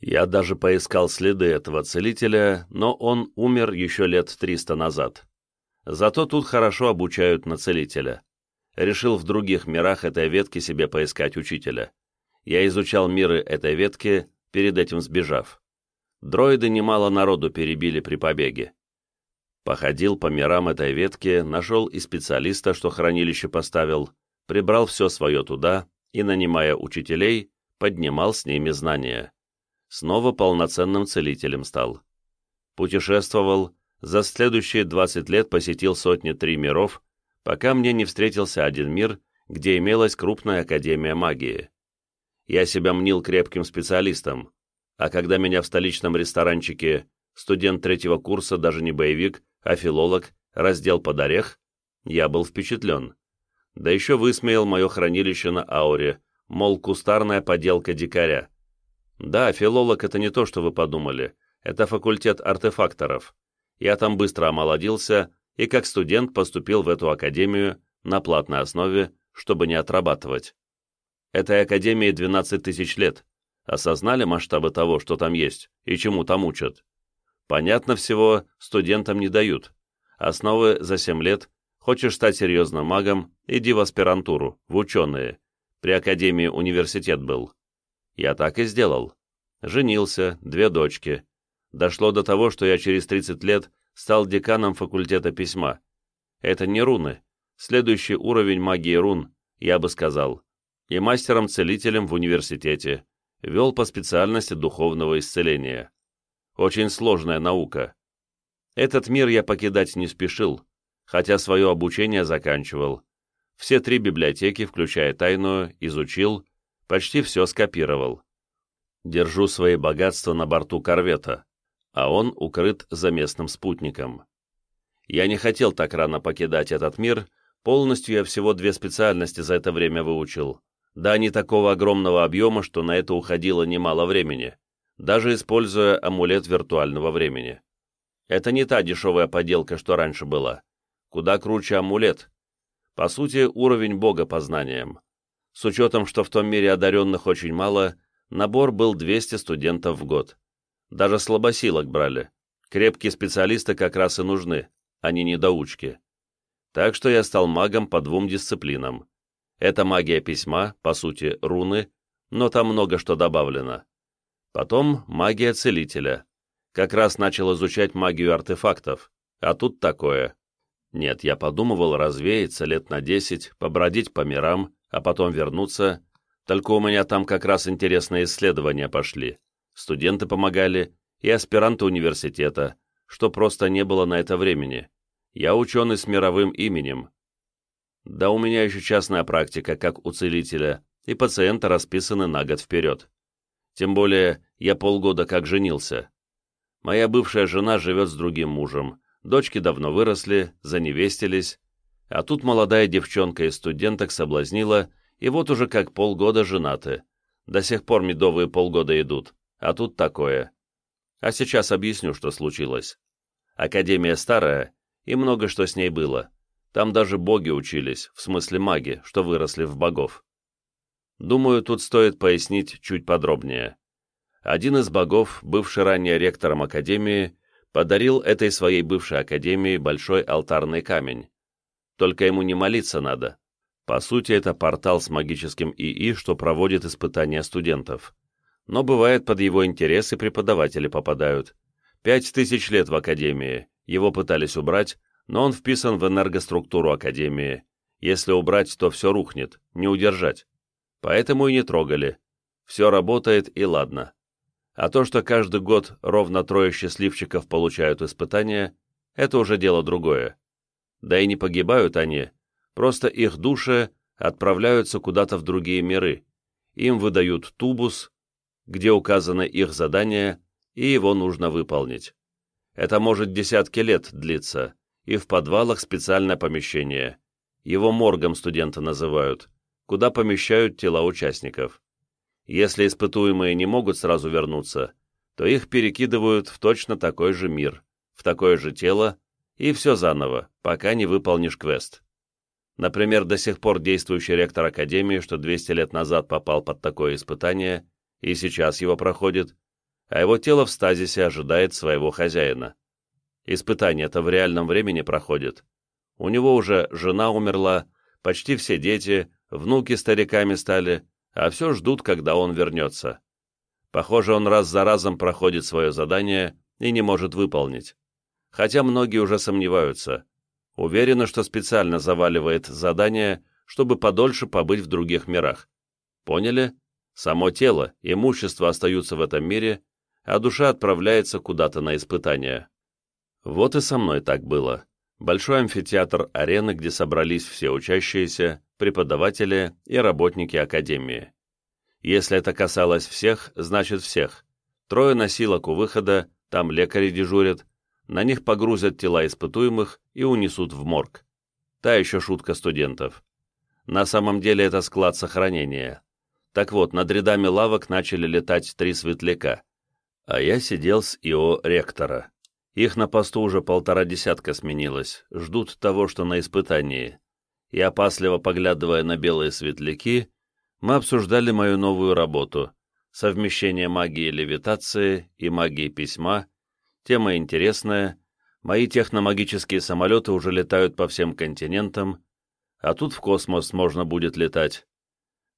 Я даже поискал следы этого целителя, но он умер еще лет триста назад. Зато тут хорошо обучают на целителя. Решил в других мирах этой ветки себе поискать учителя. Я изучал миры этой ветки, перед этим сбежав. Дроиды немало народу перебили при побеге. Походил по мирам этой ветки, нашел и специалиста, что хранилище поставил, прибрал все свое туда и, нанимая учителей, поднимал с ними знания снова полноценным целителем стал. Путешествовал, за следующие 20 лет посетил сотни три миров, пока мне не встретился один мир, где имелась крупная академия магии. Я себя мнил крепким специалистом, а когда меня в столичном ресторанчике студент третьего курса, даже не боевик, а филолог, раздел под орех, я был впечатлен. Да еще высмеял мое хранилище на ауре, мол, кустарная поделка дикаря. Да, филолог — это не то, что вы подумали. Это факультет артефакторов. Я там быстро омолодился и как студент поступил в эту академию на платной основе, чтобы не отрабатывать. Этой академии 12 тысяч лет. Осознали масштабы того, что там есть, и чему там учат? Понятно всего, студентам не дают. Основы за 7 лет. Хочешь стать серьезным магом, иди в аспирантуру, в ученые. При академии университет был. Я так и сделал. Женился, две дочки. Дошло до того, что я через 30 лет стал деканом факультета письма. Это не руны. Следующий уровень магии рун, я бы сказал. И мастером-целителем в университете. Вел по специальности духовного исцеления. Очень сложная наука. Этот мир я покидать не спешил, хотя свое обучение заканчивал. Все три библиотеки, включая тайную, изучил, почти все скопировал. Держу свои богатства на борту корвета, а он укрыт за местным спутником. Я не хотел так рано покидать этот мир, полностью я всего две специальности за это время выучил. Да не такого огромного объема, что на это уходило немало времени, даже используя амулет виртуального времени. Это не та дешевая поделка, что раньше была. Куда круче амулет. По сути, уровень бога по знаниям. С учетом, что в том мире одаренных очень мало, набор был 200 студентов в год. Даже слабосилок брали. Крепкие специалисты как раз и нужны, а не недоучки. Так что я стал магом по двум дисциплинам. Это магия письма, по сути, руны, но там много что добавлено. Потом магия целителя. Как раз начал изучать магию артефактов, а тут такое. Нет, я подумывал развеяться лет на десять, побродить по мирам, а потом вернуться, только у меня там как раз интересные исследования пошли. Студенты помогали и аспиранты университета, что просто не было на это времени. Я ученый с мировым именем. Да у меня еще частная практика, как у целителя, и пациенты расписаны на год вперед. Тем более, я полгода как женился. Моя бывшая жена живет с другим мужем, дочки давно выросли, заневестились, а тут молодая девчонка из студенток соблазнила, и вот уже как полгода женаты. До сих пор медовые полгода идут, а тут такое. А сейчас объясню, что случилось. Академия старая, и много что с ней было. Там даже боги учились, в смысле маги, что выросли в богов. Думаю, тут стоит пояснить чуть подробнее. Один из богов, бывший ранее ректором Академии, подарил этой своей бывшей Академии большой алтарный камень. Только ему не молиться надо. По сути, это портал с магическим ИИ, что проводит испытания студентов. Но бывает, под его интересы преподаватели попадают. Пять тысяч лет в Академии. Его пытались убрать, но он вписан в энергоструктуру Академии. Если убрать, то все рухнет, не удержать. Поэтому и не трогали. Все работает и ладно. А то, что каждый год ровно трое счастливчиков получают испытания, это уже дело другое. Да и не погибают они, просто их души отправляются куда-то в другие миры. Им выдают тубус, где указано их задание, и его нужно выполнить. Это может десятки лет длиться, и в подвалах специальное помещение. Его моргом студенты называют, куда помещают тела участников. Если испытуемые не могут сразу вернуться, то их перекидывают в точно такой же мир, в такое же тело, и все заново, пока не выполнишь квест. Например, до сих пор действующий ректор Академии, что 200 лет назад попал под такое испытание, и сейчас его проходит, а его тело в стазисе ожидает своего хозяина. Испытание-то в реальном времени проходит. У него уже жена умерла, почти все дети, внуки стариками стали, а все ждут, когда он вернется. Похоже, он раз за разом проходит свое задание и не может выполнить. Хотя многие уже сомневаются. Уверены, что специально заваливает задание, чтобы подольше побыть в других мирах. Поняли? Само тело, имущество остаются в этом мире, а душа отправляется куда-то на испытание. Вот и со мной так было. Большой амфитеатр арены, где собрались все учащиеся, преподаватели и работники академии. Если это касалось всех, значит всех. Трое носилок у выхода, там лекари дежурят, на них погрузят тела испытуемых и унесут в морг. Та еще шутка студентов. На самом деле это склад сохранения. Так вот, над рядами лавок начали летать три светляка, а я сидел с ИО ректора. Их на посту уже полтора десятка сменилось, ждут того, что на испытании. И опасливо поглядывая на белые светляки, мы обсуждали мою новую работу — совмещение магии левитации и магии письма, тема интересная, мои техномагические самолеты уже летают по всем континентам, а тут в космос можно будет летать.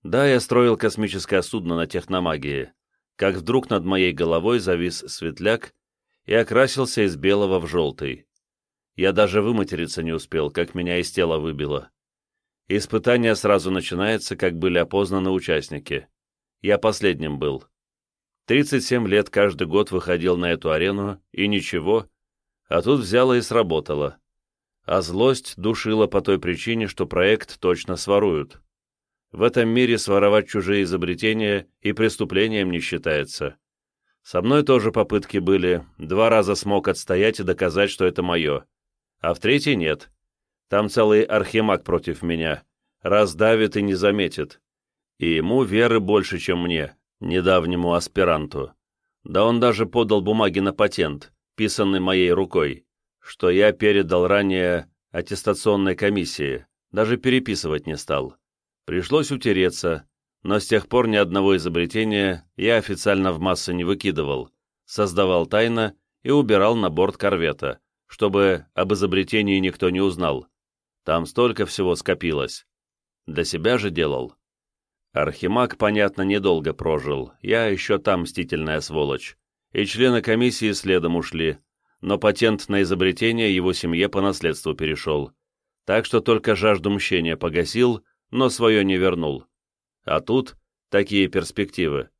Да, я строил космическое судно на техномагии, как вдруг над моей головой завис светляк и окрасился из белого в желтый. Я даже выматериться не успел, как меня из тела выбило. Испытание сразу начинается, как были опознаны участники. Я последним был. 37 лет каждый год выходил на эту арену, и ничего, а тут взяло и сработало. А злость душила по той причине, что проект точно своруют. В этом мире своровать чужие изобретения и преступлением не считается. Со мной тоже попытки были, два раза смог отстоять и доказать, что это мое. А в третий нет. Там целый архимаг против меня. Раздавит и не заметит. И ему веры больше, чем мне, недавнему аспиранту. Да он даже подал бумаги на патент, писанный моей рукой, что я передал ранее аттестационной комиссии, даже переписывать не стал. Пришлось утереться, но с тех пор ни одного изобретения я официально в массы не выкидывал, создавал тайно и убирал на борт корвета, чтобы об изобретении никто не узнал. Там столько всего скопилось. Для себя же делал. Архимаг, понятно, недолго прожил, я еще там мстительная сволочь, и члены комиссии следом ушли, но патент на изобретение его семье по наследству перешел, так что только жажду мщения погасил но свое не вернул. А тут такие перспективы.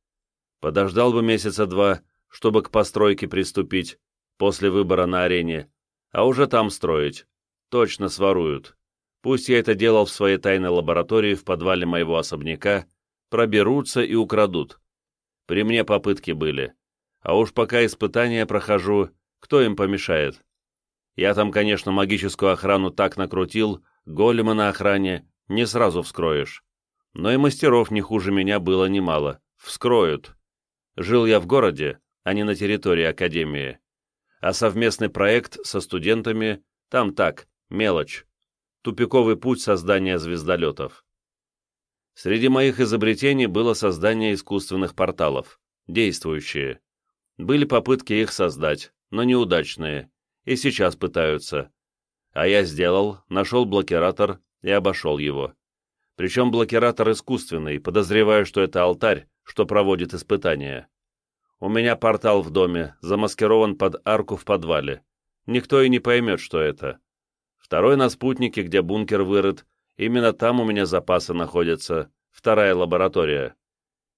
Подождал бы месяца два, чтобы к постройке приступить, после выбора на арене, а уже там строить. Точно своруют. Пусть я это делал в своей тайной лаборатории в подвале моего особняка, проберутся и украдут. При мне попытки были. А уж пока испытания прохожу, кто им помешает? Я там, конечно, магическую охрану так накрутил, голема на охране, не сразу вскроешь. Но и мастеров не хуже меня было немало. Вскроют. Жил я в городе, а не на территории академии. А совместный проект со студентами там так, мелочь. Тупиковый путь создания звездолетов. Среди моих изобретений было создание искусственных порталов, действующие. Были попытки их создать, но неудачные, и сейчас пытаются. А я сделал, нашел блокиратор, и обошел его. Причем блокиратор искусственный, подозреваю, что это алтарь, что проводит испытания. У меня портал в доме, замаскирован под арку в подвале. Никто и не поймет, что это. Второй на спутнике, где бункер вырыт, именно там у меня запасы находятся, вторая лаборатория.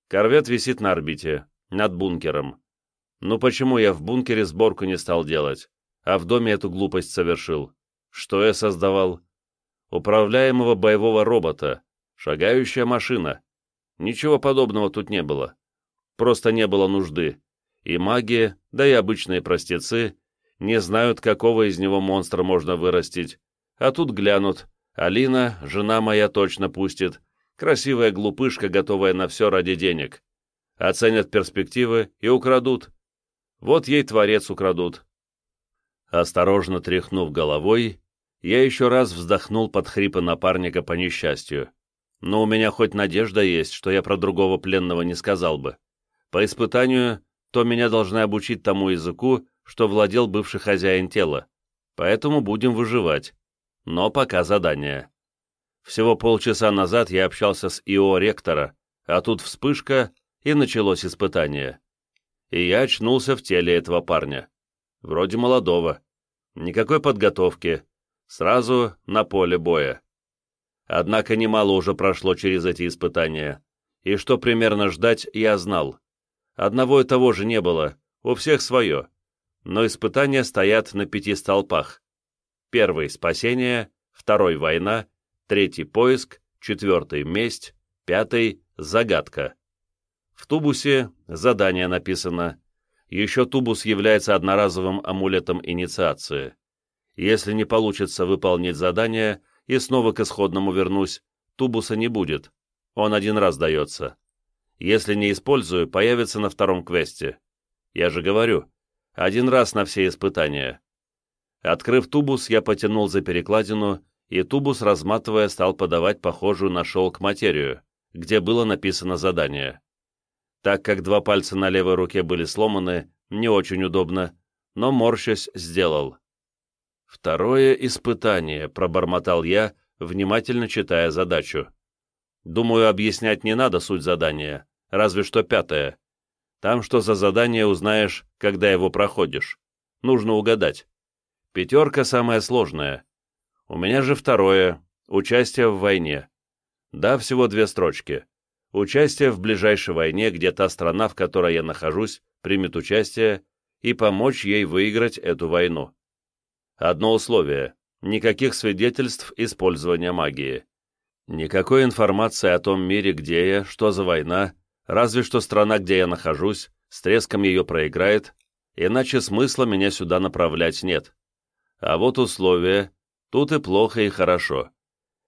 Корвет висит на орбите, над бункером. Ну почему я в бункере сборку не стал делать, а в доме эту глупость совершил? Что я создавал? управляемого боевого робота, шагающая машина. Ничего подобного тут не было. Просто не было нужды. И магия, да и обычные простецы не знают, какого из него монстра можно вырастить. А тут глянут. Алина, жена моя, точно пустит. Красивая глупышка, готовая на все ради денег. Оценят перспективы и украдут. Вот ей творец украдут. Осторожно тряхнув головой, я еще раз вздохнул под хрипы напарника по несчастью. Но у меня хоть надежда есть, что я про другого пленного не сказал бы. По испытанию то меня должны обучить тому языку, что владел бывший хозяин тела, поэтому будем выживать. Но пока задание. Всего полчаса назад я общался с ИО ректора, а тут вспышка, и началось испытание. И я очнулся в теле этого парня. Вроде молодого. Никакой подготовки. Сразу на поле боя. Однако немало уже прошло через эти испытания. И что примерно ждать, я знал. Одного и того же не было, у всех свое. Но испытания стоят на пяти столпах. Первый — спасение, второй — война, третий — поиск, четвертый — месть, пятый — загадка. В тубусе задание написано. Еще тубус является одноразовым амулетом инициации. Если не получится выполнить задание и снова к исходному вернусь, тубуса не будет. Он один раз дается. Если не использую, появится на втором квесте. Я же говорю, один раз на все испытания. Открыв тубус, я потянул за перекладину, и тубус, разматывая, стал подавать похожую на шелк материю, где было написано задание. Так как два пальца на левой руке были сломаны, не очень удобно, но, морщась, сделал. «Второе испытание», — пробормотал я, внимательно читая задачу. «Думаю, объяснять не надо суть задания, разве что пятое. Там что за задание узнаешь, когда его проходишь. Нужно угадать. Пятерка самая сложная. У меня же второе — участие в войне. Да, всего две строчки. Участие в ближайшей войне, где та страна, в которой я нахожусь, примет участие, и помочь ей выиграть эту войну. Одно условие — никаких свидетельств использования магии. Никакой информации о том мире, где я, что за война, разве что страна, где я нахожусь, с треском ее проиграет, иначе смысла меня сюда направлять нет. А вот условия, тут и плохо, и хорошо.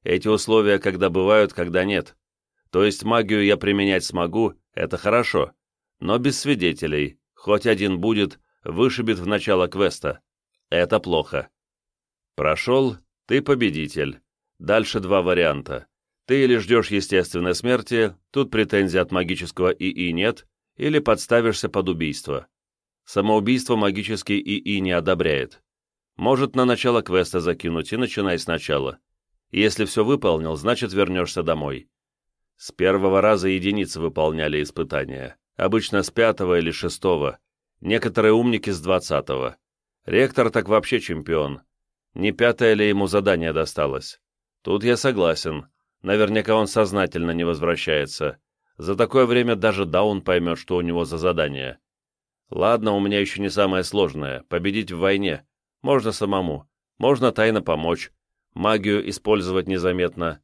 Эти условия когда бывают, когда нет. То есть магию я применять смогу, это хорошо, но без свидетелей, хоть один будет, вышибет в начало квеста. Это плохо. Прошел, ты победитель. Дальше два варианта. Ты или ждешь естественной смерти, тут претензий от магического ИИ нет, или подставишься под убийство. Самоубийство магический ИИ не одобряет. Может на начало квеста закинуть и начинай сначала. Если все выполнил, значит вернешься домой. С первого раза единицы выполняли испытания, обычно с пятого или шестого, некоторые умники с двадцатого. Ректор так вообще чемпион. Не пятое ли ему задание досталось? Тут я согласен. Наверняка он сознательно не возвращается. За такое время даже Даун поймет, что у него за задание. Ладно, у меня еще не самое сложное — победить в войне. Можно самому. Можно тайно помочь. Магию использовать незаметно.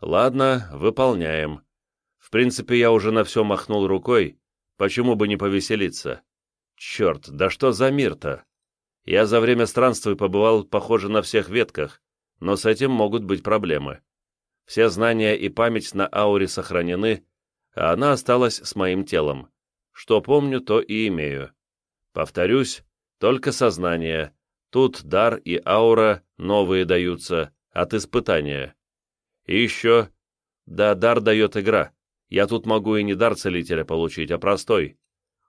Ладно, выполняем. В принципе, я уже на все махнул рукой, почему бы не повеселиться? Черт, да что за мир-то? Я за время странствий побывал, похоже, на всех ветках, но с этим могут быть проблемы. Все знания и память на ауре сохранены, а она осталась с моим телом. Что помню, то и имею. Повторюсь, только сознание. Тут дар и аура новые даются, от испытания. И еще... Да, дар дает игра. Я тут могу и не дар целителя получить, а простой.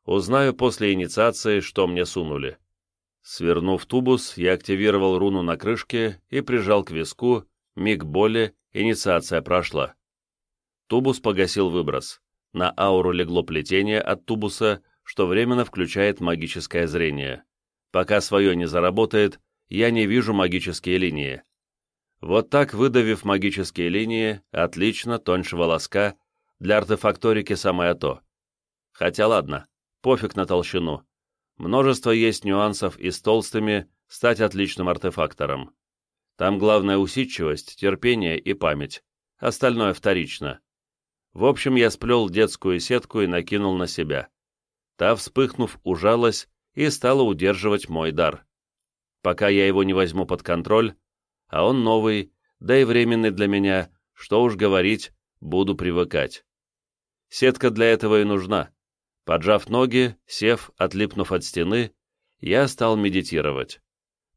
Узнаю после инициации, что мне сунули. Свернув тубус, я активировал руну на крышке и прижал к виску, миг боли, инициация прошла. Тубус погасил выброс. На ауру легло плетение от тубуса, что временно включает магическое зрение. Пока свое не заработает, я не вижу магические линии. Вот так, выдавив магические линии, отлично, тоньше волоска, для артефакторики самое то. Хотя ладно, пофиг на толщину. Множество есть нюансов и с толстыми стать отличным артефактором. Там главная усидчивость, терпение и память. Остальное вторично. В общем, я сплел детскую сетку и накинул на себя. Та, вспыхнув, ужалась и стала удерживать мой дар. Пока я его не возьму под контроль, а он новый, да и временный для меня, что уж говорить, буду привыкать. Сетка для этого и нужна. Поджав ноги, сев, отлипнув от стены, я стал медитировать.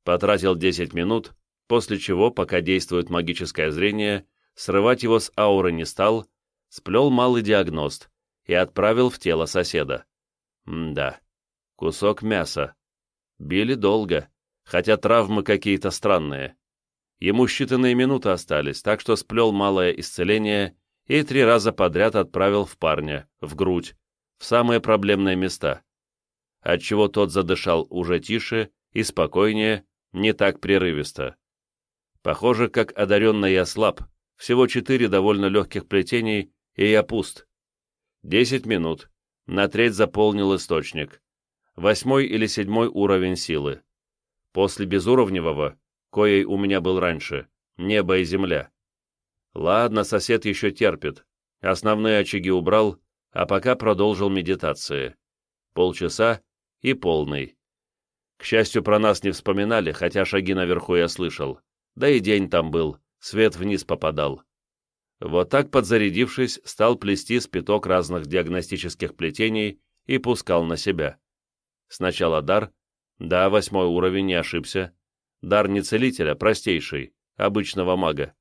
Потратил 10 минут, после чего, пока действует магическое зрение, срывать его с ауры не стал, сплел малый диагност и отправил в тело соседа. М-да. Кусок мяса. Били долго, хотя травмы какие-то странные. Ему считанные минуты остались, так что сплел малое исцеление и три раза подряд отправил в парня, в грудь, в самые проблемные места. Отчего тот задышал уже тише и спокойнее, не так прерывисто. Похоже, как одаренный я слаб, всего четыре довольно легких плетений, и я пуст. Десять минут, на треть заполнил источник. Восьмой или седьмой уровень силы. После безуровневого, коей у меня был раньше, небо и земля. Ладно, сосед еще терпит. Основные очаги убрал, а пока продолжил медитации. Полчаса и полный. К счастью, про нас не вспоминали, хотя шаги наверху я слышал. Да и день там был, свет вниз попадал. Вот так, подзарядившись, стал плести спиток разных диагностических плетений и пускал на себя. Сначала дар. Да, восьмой уровень, не ошибся. Дар не целителя, простейший, обычного мага.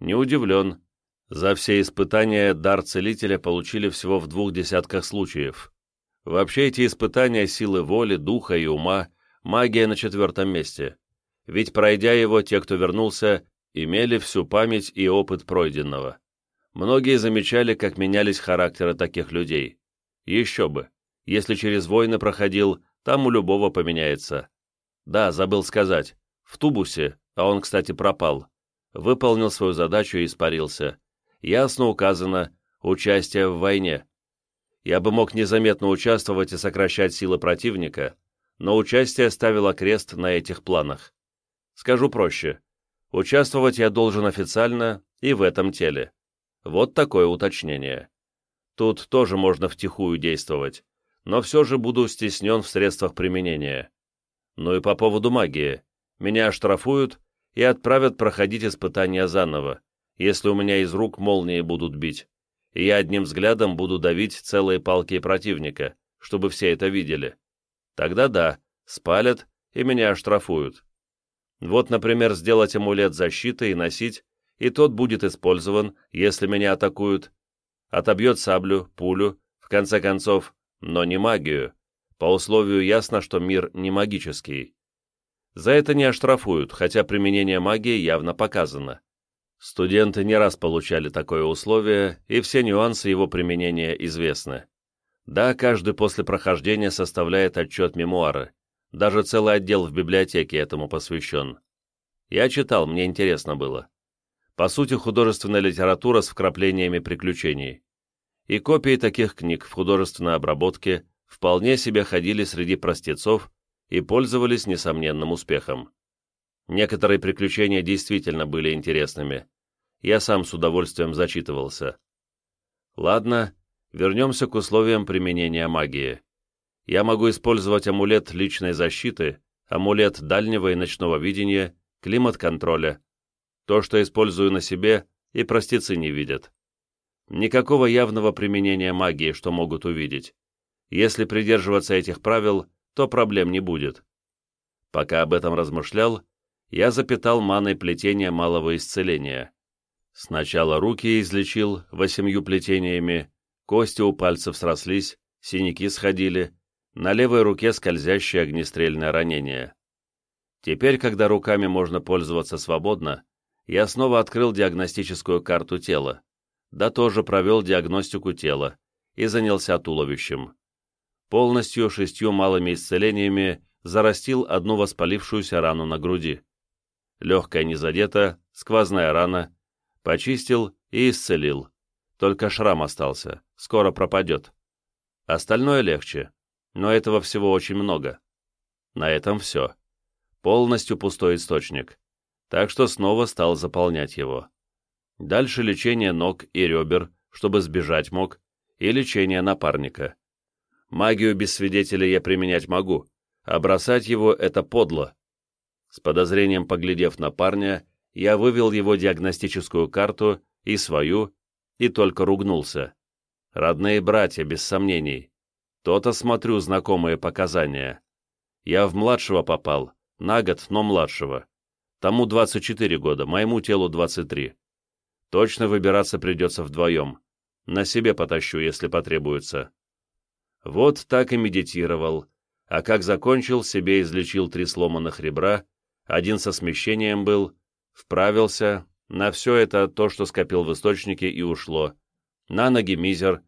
Не удивлен. За все испытания дар целителя получили всего в двух десятках случаев. Вообще эти испытания силы воли, духа и ума магия на четвертом месте. Ведь пройдя его, те, кто вернулся, имели всю память и опыт пройденного. Многие замечали, как менялись характеры таких людей. Еще бы, если через войны проходил, там у любого поменяется. Да, забыл сказать, в тубусе, а он, кстати, пропал, выполнил свою задачу и испарился. Ясно указано, участие в войне. Я бы мог незаметно участвовать и сокращать силы противника, но участие ставило крест на этих планах. Скажу проще. Участвовать я должен официально и в этом теле. Вот такое уточнение. Тут тоже можно втихую действовать, но все же буду стеснен в средствах применения. Ну и по поводу магии. Меня оштрафуют и отправят проходить испытания заново, если у меня из рук молнии будут бить, и я одним взглядом буду давить целые палки противника, чтобы все это видели. Тогда да, спалят и меня оштрафуют. Вот, например, сделать амулет защиты и носить, и тот будет использован, если меня атакуют. Отобьет саблю, пулю, в конце концов, но не магию. По условию ясно, что мир не магический. За это не оштрафуют, хотя применение магии явно показано. Студенты не раз получали такое условие, и все нюансы его применения известны. Да, каждый после прохождения составляет отчет мемуары. Даже целый отдел в библиотеке этому посвящен. Я читал, мне интересно было. По сути, художественная литература с вкраплениями приключений. И копии таких книг в художественной обработке вполне себе ходили среди простецов и пользовались несомненным успехом. Некоторые приключения действительно были интересными. Я сам с удовольствием зачитывался. Ладно, Вернемся к условиям применения магии. Я могу использовать амулет личной защиты, амулет дальнего и ночного видения, климат-контроля. То, что использую на себе, и простецы не видят. Никакого явного применения магии, что могут увидеть. Если придерживаться этих правил, то проблем не будет. Пока об этом размышлял, я запитал маной плетения малого исцеления. Сначала руки излечил восемью плетениями, Кости у пальцев срослись, синяки сходили, на левой руке скользящее огнестрельное ранение. Теперь, когда руками можно пользоваться свободно, я снова открыл диагностическую карту тела, да тоже провел диагностику тела и занялся туловищем. Полностью шестью малыми исцелениями зарастил одну воспалившуюся рану на груди. Легкая не задета, сквозная рана, почистил и исцелил. Только шрам остался, скоро пропадет. Остальное легче, но этого всего очень много. На этом все. Полностью пустой источник. Так что снова стал заполнять его. Дальше лечение ног и ребер, чтобы сбежать мог, и лечение напарника. Магию без свидетелей я применять могу, а бросать его — это подло. С подозрением поглядев на парня, я вывел его диагностическую карту и свою, и только ругнулся. Родные братья, без сомнений. То-то смотрю знакомые показания. Я в младшего попал, на год, но младшего. Тому 24 года, моему телу 23. Точно выбираться придется вдвоем. На себе потащу, если потребуется. Вот так и медитировал, а как закончил, себе излечил три сломанных ребра, один со смещением был, вправился, на все это то, что скопил в источнике, и ушло. На ноги мизер,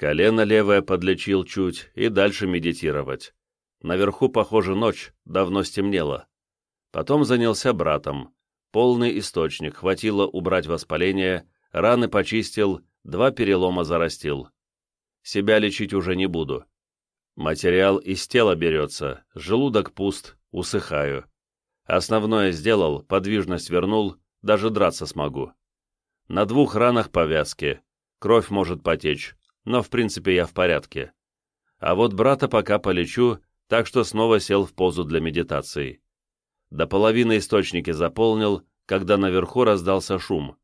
колено левое подлечил чуть и дальше медитировать. Наверху, похоже, ночь, давно стемнело. Потом занялся братом. Полный источник, хватило убрать воспаление, раны почистил, два перелома зарастил. Себя лечить уже не буду. Материал из тела берется, желудок пуст, усыхаю. Основное сделал, подвижность вернул, даже драться смогу. На двух ранах повязки, кровь может потечь, но в принципе я в порядке. А вот брата пока полечу, так что снова сел в позу для медитации. До половины источники заполнил, когда наверху раздался шум.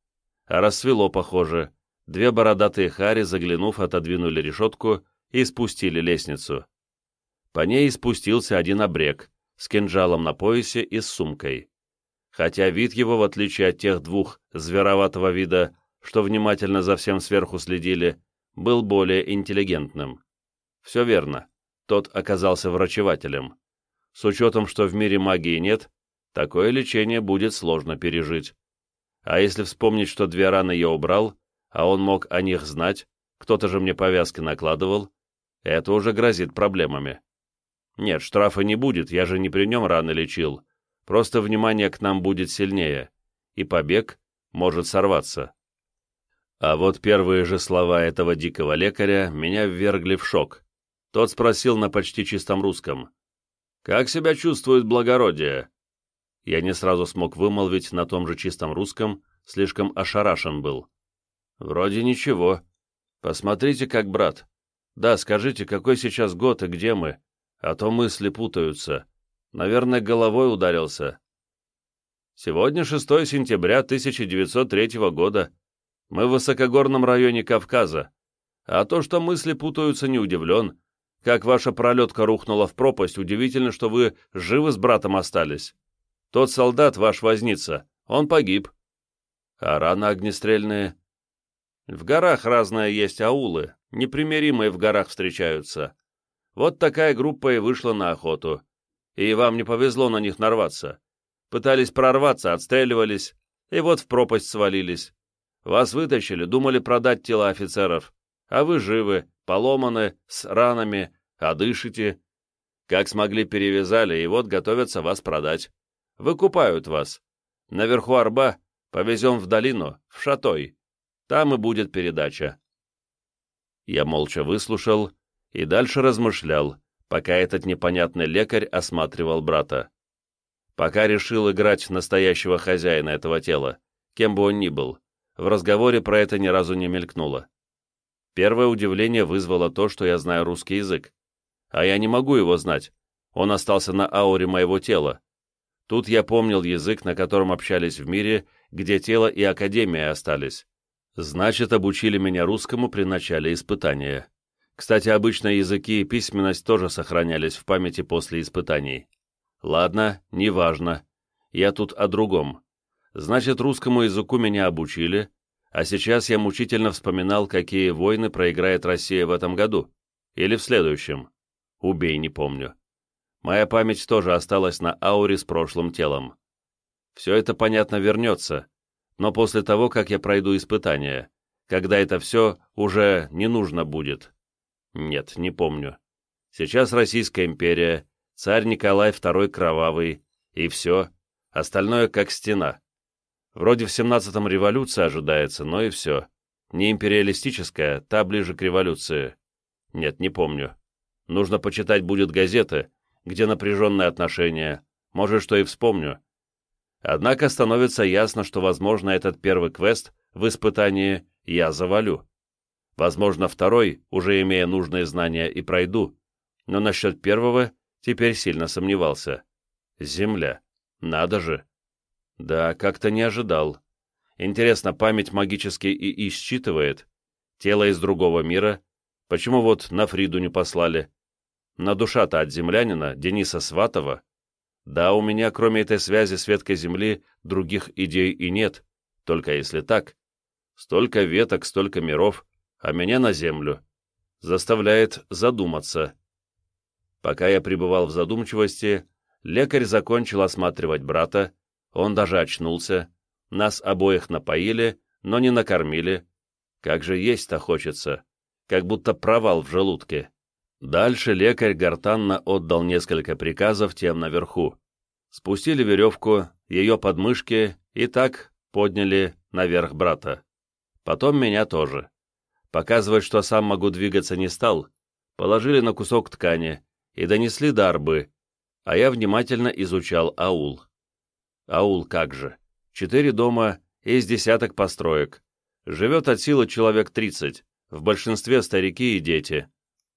А рассвело, похоже. Две бородатые хари, заглянув, отодвинули решетку и спустили лестницу. По ней спустился один обрек, с кинжалом на поясе и с сумкой. Хотя вид его, в отличие от тех двух звероватого вида, что внимательно за всем сверху следили, был более интеллигентным. Все верно, тот оказался врачевателем. С учетом, что в мире магии нет, такое лечение будет сложно пережить. А если вспомнить, что две раны я убрал, а он мог о них знать, кто-то же мне повязки накладывал, это уже грозит проблемами. Нет, штрафа не будет, я же не при нем раны лечил. Просто внимание к нам будет сильнее, и побег может сорваться. А вот первые же слова этого дикого лекаря меня ввергли в шок. Тот спросил на почти чистом русском. «Как себя чувствует благородие?» Я не сразу смог вымолвить на том же чистом русском, слишком ошарашен был. «Вроде ничего. Посмотрите, как брат. Да, скажите, какой сейчас год и где мы? А то мысли путаются. Наверное, головой ударился». «Сегодня 6 сентября 1903 года. Мы в высокогорном районе Кавказа. А то, что мысли путаются, не удивлен. Как ваша пролетка рухнула в пропасть, удивительно, что вы живы с братом остались. Тот солдат, ваш возница, он погиб. А раны огнестрельные? В горах разные есть аулы, непримиримые в горах встречаются. Вот такая группа и вышла на охоту. И вам не повезло на них нарваться. Пытались прорваться, отстреливались, и вот в пропасть свалились. Вас вытащили, думали продать тела офицеров, а вы живы, поломаны, с ранами, а дышите. Как смогли перевязали, и вот готовятся вас продать. Выкупают вас. Наверху арба повезем в долину, в Шатой. Там и будет передача. Я молча выслушал и дальше размышлял, пока этот непонятный лекарь осматривал брата. Пока решил играть настоящего хозяина этого тела, кем бы он ни был, в разговоре про это ни разу не мелькнуло. Первое удивление вызвало то, что я знаю русский язык. А я не могу его знать. Он остался на ауре моего тела. Тут я помнил язык, на котором общались в мире, где тело и академия остались. Значит, обучили меня русскому при начале испытания. Кстати, обычно языки и письменность тоже сохранялись в памяти после испытаний. Ладно, неважно. Я тут о другом. Значит, русскому языку меня обучили, а сейчас я мучительно вспоминал, какие войны проиграет Россия в этом году. Или в следующем. Убей, не помню. Моя память тоже осталась на ауре с прошлым телом. Все это, понятно, вернется, но после того, как я пройду испытание, когда это все уже не нужно будет. Нет, не помню. Сейчас Российская империя, царь Николай II Кровавый, и все, остальное как стена. Вроде в 17-м революция ожидается, но и все. Не империалистическая, та ближе к революции. Нет, не помню. Нужно почитать будет газеты, где напряженные отношения, может, что и вспомню. Однако становится ясно, что, возможно, этот первый квест в испытании я завалю. Возможно, второй, уже имея нужные знания, и пройду, но насчет первого теперь сильно сомневался. Земля. Надо же. Да, как-то не ожидал. Интересно, память магически и исчитывает? Тело из другого мира? Почему вот на Фриду не послали? На душа-то от землянина, Дениса Сватова. Да, у меня, кроме этой связи с веткой земли, других идей и нет, только если так. Столько веток, столько миров, а меня на землю. заставляет задуматься. Пока я пребывал в задумчивости, лекарь закончил осматривать брата, он даже очнулся, нас обоих напоили, но не накормили. Как же есть-то хочется, как будто провал в желудке. Дальше лекарь гортанно отдал несколько приказов тем наверху. Спустили веревку, ее подмышки и так подняли наверх брата. Потом меня тоже. Показывать, что сам могу двигаться, не стал. Положили на кусок ткани и донесли до арбы, а я внимательно изучал аул. Аул как же. Четыре дома из десяток построек. Живет от силы человек тридцать, в большинстве старики и дети.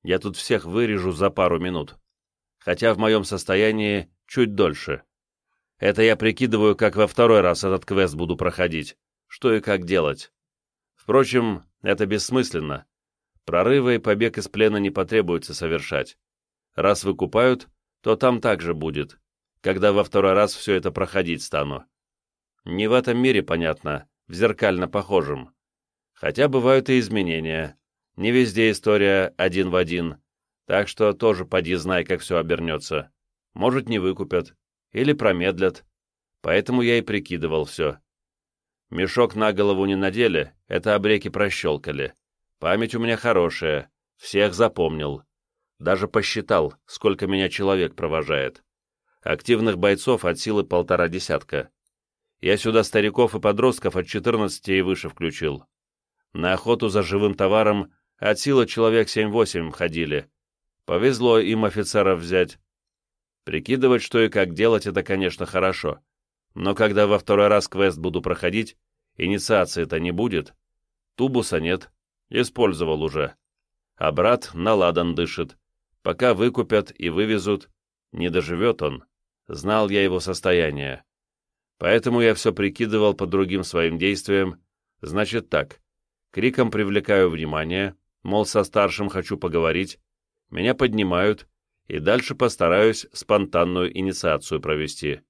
Я тут всех вырежу за пару минут. Хотя в моем состоянии чуть дольше. Это я прикидываю, как во второй раз этот квест буду проходить, что и как делать. Впрочем, это бессмысленно. Прорывы и побег из плена не потребуется совершать. Раз выкупают, то там также будет, когда во второй раз все это проходить стану. Не в этом мире, понятно, в зеркально похожем. Хотя бывают и изменения. Не везде история один в один, так что тоже поди знай, как все обернется. Может, не выкупят. Или промедлят. Поэтому я и прикидывал все. Мешок на голову не надели, это обреки прощелкали. Память у меня хорошая, всех запомнил. Даже посчитал, сколько меня человек провожает. Активных бойцов от силы полтора десятка. Я сюда стариков и подростков от 14 и выше включил. На охоту за живым товаром от силы человек 7-8 ходили. Повезло им офицеров взять. Прикидывать, что и как делать, это, конечно, хорошо. Но когда во второй раз квест буду проходить, инициации-то не будет. Тубуса нет, использовал уже. А брат наладан дышит. Пока выкупят и вывезут, не доживет он. Знал я его состояние. Поэтому я все прикидывал по другим своим действиям. Значит так, криком привлекаю внимание, мол, со старшим хочу поговорить, меня поднимают, и дальше постараюсь спонтанную инициацию провести.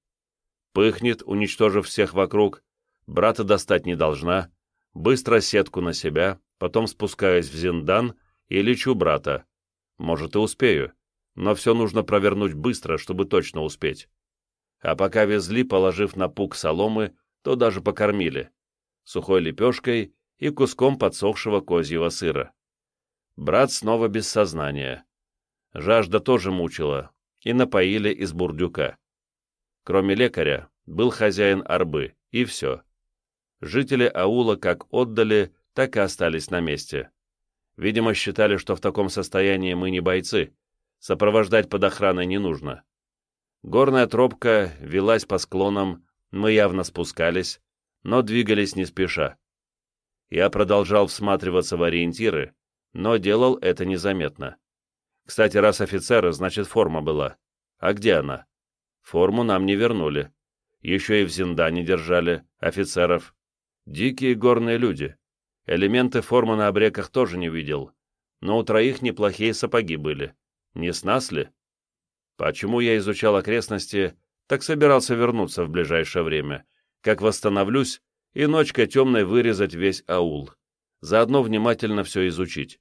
Пыхнет, уничтожив всех вокруг, брата достать не должна, быстро сетку на себя, потом спускаюсь в Зиндан и лечу брата. Может, и успею, но все нужно провернуть быстро, чтобы точно успеть. А пока везли, положив на пук соломы, то даже покормили. Сухой лепешкой и куском подсохшего козьего сыра. Брат снова без сознания. Жажда тоже мучила, и напоили из бурдюка. Кроме лекаря, был хозяин арбы, и все. Жители аула как отдали, так и остались на месте. Видимо, считали, что в таком состоянии мы не бойцы, сопровождать под охраной не нужно. Горная тропка велась по склонам, мы явно спускались, но двигались не спеша. Я продолжал всматриваться в ориентиры, но делал это незаметно. Кстати, раз офицеры, значит, форма была. А где она? Форму нам не вернули. Еще и в Зиндане держали, офицеров. Дикие горные люди. Элементы формы на обреках тоже не видел. Но у троих неплохие сапоги были. Не с ли? Почему я изучал окрестности, так собирался вернуться в ближайшее время. Как восстановлюсь, и ночкой темной вырезать весь аул заодно внимательно все изучить.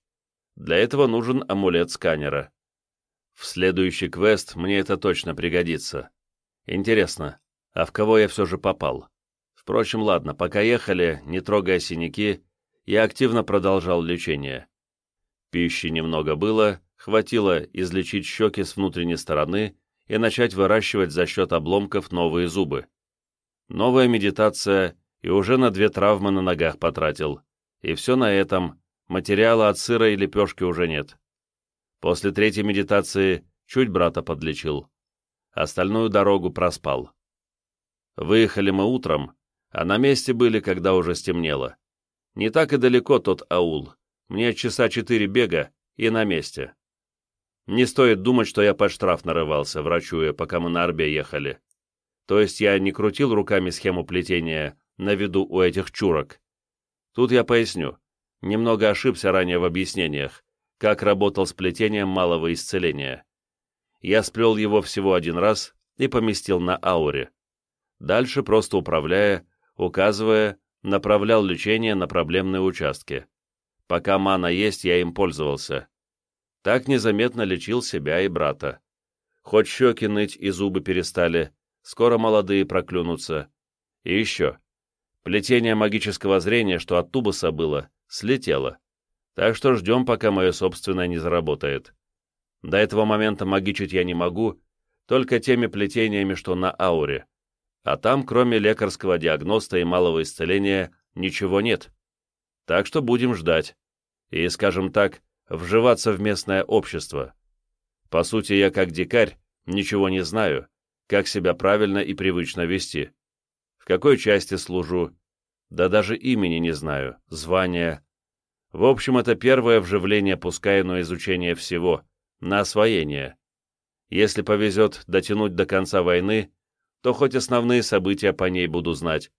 Для этого нужен амулет сканера. В следующий квест мне это точно пригодится. Интересно, а в кого я все же попал? Впрочем, ладно, пока ехали, не трогая синяки, я активно продолжал лечение. Пищи немного было, хватило излечить щеки с внутренней стороны и начать выращивать за счет обломков новые зубы. Новая медитация и уже на две травмы на ногах потратил. И все на этом, материала от сыра и лепешки уже нет. После третьей медитации чуть брата подлечил. Остальную дорогу проспал. Выехали мы утром, а на месте были, когда уже стемнело. Не так и далеко тот аул. Мне часа четыре бега и на месте. Не стоит думать, что я под штраф нарывался, врачуя, пока мы на Арбе ехали. То есть я не крутил руками схему плетения на виду у этих чурок, Тут я поясню. Немного ошибся ранее в объяснениях, как работал с плетением малого исцеления. Я сплел его всего один раз и поместил на ауре. Дальше, просто управляя, указывая, направлял лечение на проблемные участки. Пока мана есть, я им пользовался. Так незаметно лечил себя и брата. Хоть щеки ныть и зубы перестали, скоро молодые проклюнутся. И еще. Плетение магического зрения, что от тубуса было, слетело. Так что ждем, пока мое собственное не заработает. До этого момента магичить я не могу, только теми плетениями, что на ауре. А там, кроме лекарского диагноста и малого исцеления, ничего нет. Так что будем ждать. И, скажем так, вживаться в местное общество. По сути, я как дикарь ничего не знаю, как себя правильно и привычно вести. В какой части служу, да даже имени не знаю, звания. В общем, это первое вживление пускай, но изучение всего, на освоение. Если повезет дотянуть до конца войны, то хоть основные события по ней буду знать,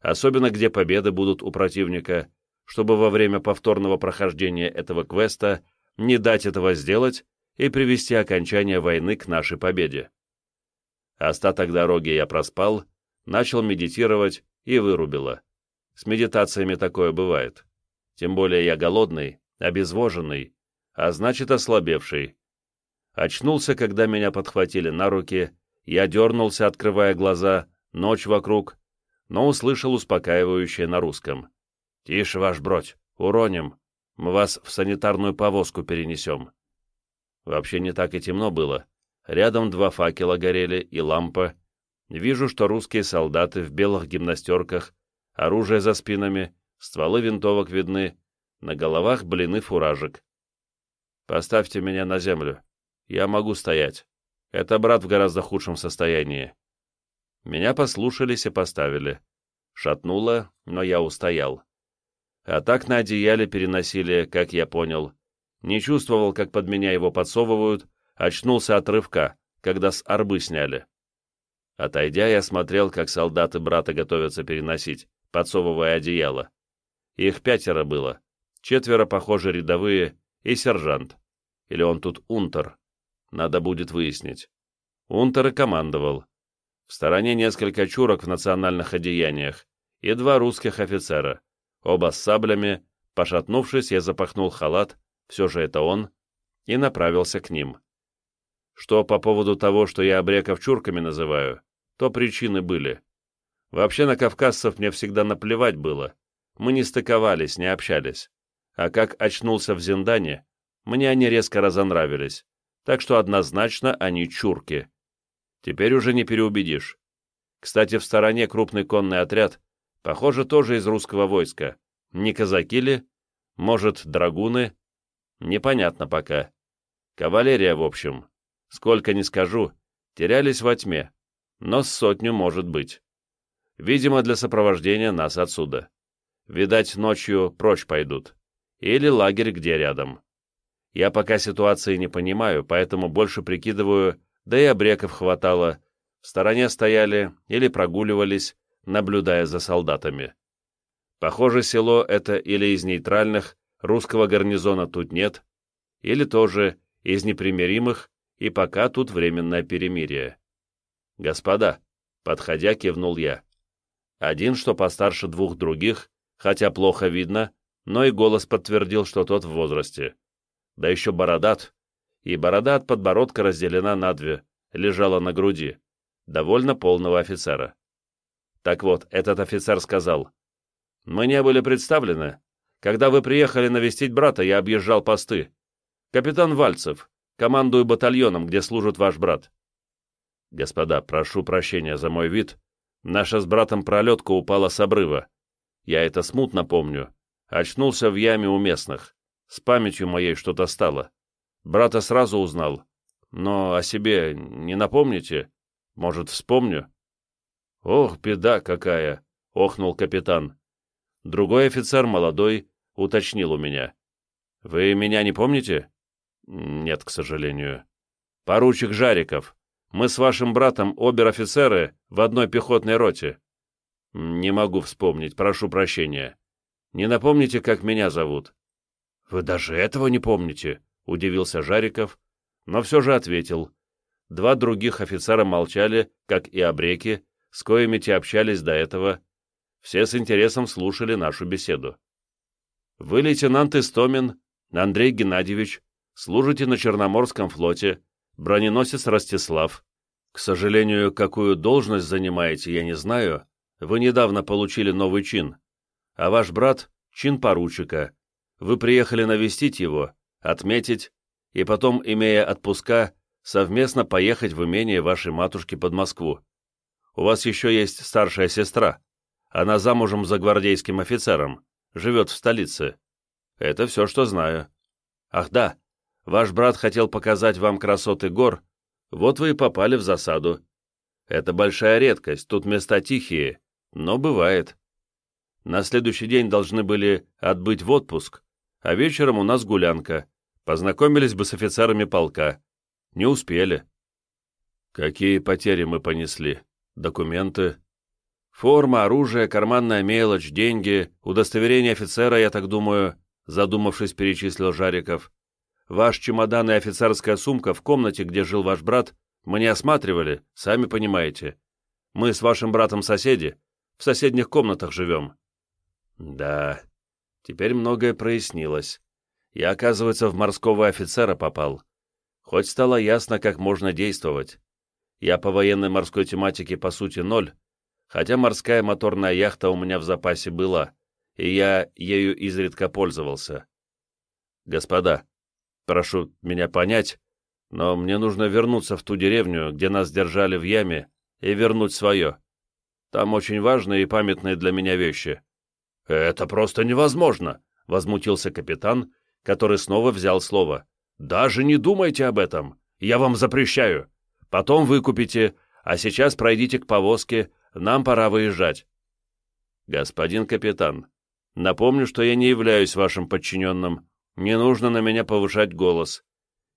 особенно где победы будут у противника, чтобы во время повторного прохождения этого квеста не дать этого сделать и привести окончание войны к нашей победе. Остаток дороги я проспал, начал медитировать и вырубило. С медитациями такое бывает. Тем более я голодный, обезвоженный, а значит ослабевший. Очнулся, когда меня подхватили на руки, я дернулся, открывая глаза, ночь вокруг, но услышал успокаивающее на русском. «Тише, ваш бродь, уроним. Мы вас в санитарную повозку перенесем». Вообще не так и темно было. Рядом два факела горели и лампа. Вижу, что русские солдаты в белых гимнастерках, оружие за спинами, стволы винтовок видны, на головах блины фуражек. «Поставьте меня на землю. Я могу стоять. Это брат в гораздо худшем состоянии». Меня послушались и поставили. Шатнуло, но я устоял. А так на одеяле переносили, как я понял. Не чувствовал, как под меня его подсовывают, очнулся от рывка, когда с арбы сняли. Отойдя, я смотрел, как солдаты брата готовятся переносить, подсовывая одеяло. Их пятеро было, четверо, похоже, рядовые, и сержант. Или он тут унтер. Надо будет выяснить. Унтер и командовал. В стороне несколько чурок в национальных одеяниях и два русских офицера оба с саблями, пошатнувшись, я запахнул халат, все же это он, и направился к ним. Что по поводу того, что я обреков чурками называю, то причины были. Вообще на кавказцев мне всегда наплевать было. Мы не стыковались, не общались. А как очнулся в Зиндане, мне они резко разонравились, так что однозначно они чурки. Теперь уже не переубедишь. Кстати, в стороне крупный конный отряд Похоже, тоже из русского войска. Не казаки ли? Может, драгуны? Непонятно пока. Кавалерия, в общем. Сколько не скажу, терялись во тьме. Но с сотню может быть. Видимо, для сопровождения нас отсюда. Видать, ночью прочь пойдут. Или лагерь где рядом. Я пока ситуации не понимаю, поэтому больше прикидываю, да и обреков хватало. В стороне стояли или прогуливались, наблюдая за солдатами. Похоже, село это или из нейтральных, русского гарнизона тут нет, или тоже из непримиримых, и пока тут временное перемирие. «Господа», — подходя, кивнул я. Один, что постарше двух других, хотя плохо видно, но и голос подтвердил, что тот в возрасте. Да еще бородат, и борода от подбородка разделена на две, лежала на груди, довольно полного офицера. Так вот, этот офицер сказал, «Мы не были представлены. Когда вы приехали навестить брата, я объезжал посты. Капитан Вальцев, командую батальоном, где служит ваш брат». «Господа, прошу прощения за мой вид. Наша с братом пролетка упала с обрыва. Я это смутно помню. Очнулся в яме у местных. С памятью моей что-то стало. Брата сразу узнал. Но о себе не напомните? Может, вспомню?» «Ох, беда какая!» — охнул капитан. Другой офицер, молодой, уточнил у меня. «Вы меня не помните?» «Нет, к сожалению». «Поручик Жариков. Мы с вашим братом обер-офицеры в одной пехотной роте». «Не могу вспомнить, прошу прощения. Не напомните, как меня зовут?» «Вы даже этого не помните?» — удивился Жариков, но все же ответил. Два других офицера молчали, как и обреки, с коими те общались до этого, все с интересом слушали нашу беседу. «Вы лейтенант Истомин, Андрей Геннадьевич», служите на Черноморском флоте, броненосец Ростислав. К сожалению, какую должность занимаете, я не знаю. Вы недавно получили новый чин. А ваш брат — чин поручика. Вы приехали навестить его, отметить, и потом, имея отпуска, совместно поехать в имение вашей матушки под Москву. У вас еще есть старшая сестра. Она замужем за гвардейским офицером, живет в столице. Это все, что знаю. Ах да, ваш брат хотел показать вам красоты гор, вот вы и попали в засаду. Это большая редкость, тут места тихие, но бывает. На следующий день должны были отбыть в отпуск, а вечером у нас гулянка. Познакомились бы с офицерами полка. Не успели. Какие потери мы понесли? Документы? Форма, оружие, карманная мелочь, деньги, удостоверение офицера, я так думаю, задумавшись, перечислил Жариков. Ваш чемодан и офицерская сумка в комнате, где жил ваш брат, мы не осматривали, сами понимаете. Мы с вашим братом соседи, в соседних комнатах живем. Да, теперь многое прояснилось. Я, оказывается, в морского офицера попал. Хоть стало ясно, как можно действовать. Я по военной морской тематике, по сути, ноль, хотя морская моторная яхта у меня в запасе была, и я ею изредка пользовался. Господа, Прошу меня понять, но мне нужно вернуться в ту деревню, где нас держали в яме, и вернуть свое. Там очень важные и памятные для меня вещи». «Это просто невозможно!» — возмутился капитан, который снова взял слово. «Даже не думайте об этом! Я вам запрещаю! Потом выкупите, а сейчас пройдите к повозке, нам пора выезжать». «Господин капитан, напомню, что я не являюсь вашим подчиненным, не нужно на меня повышать голос.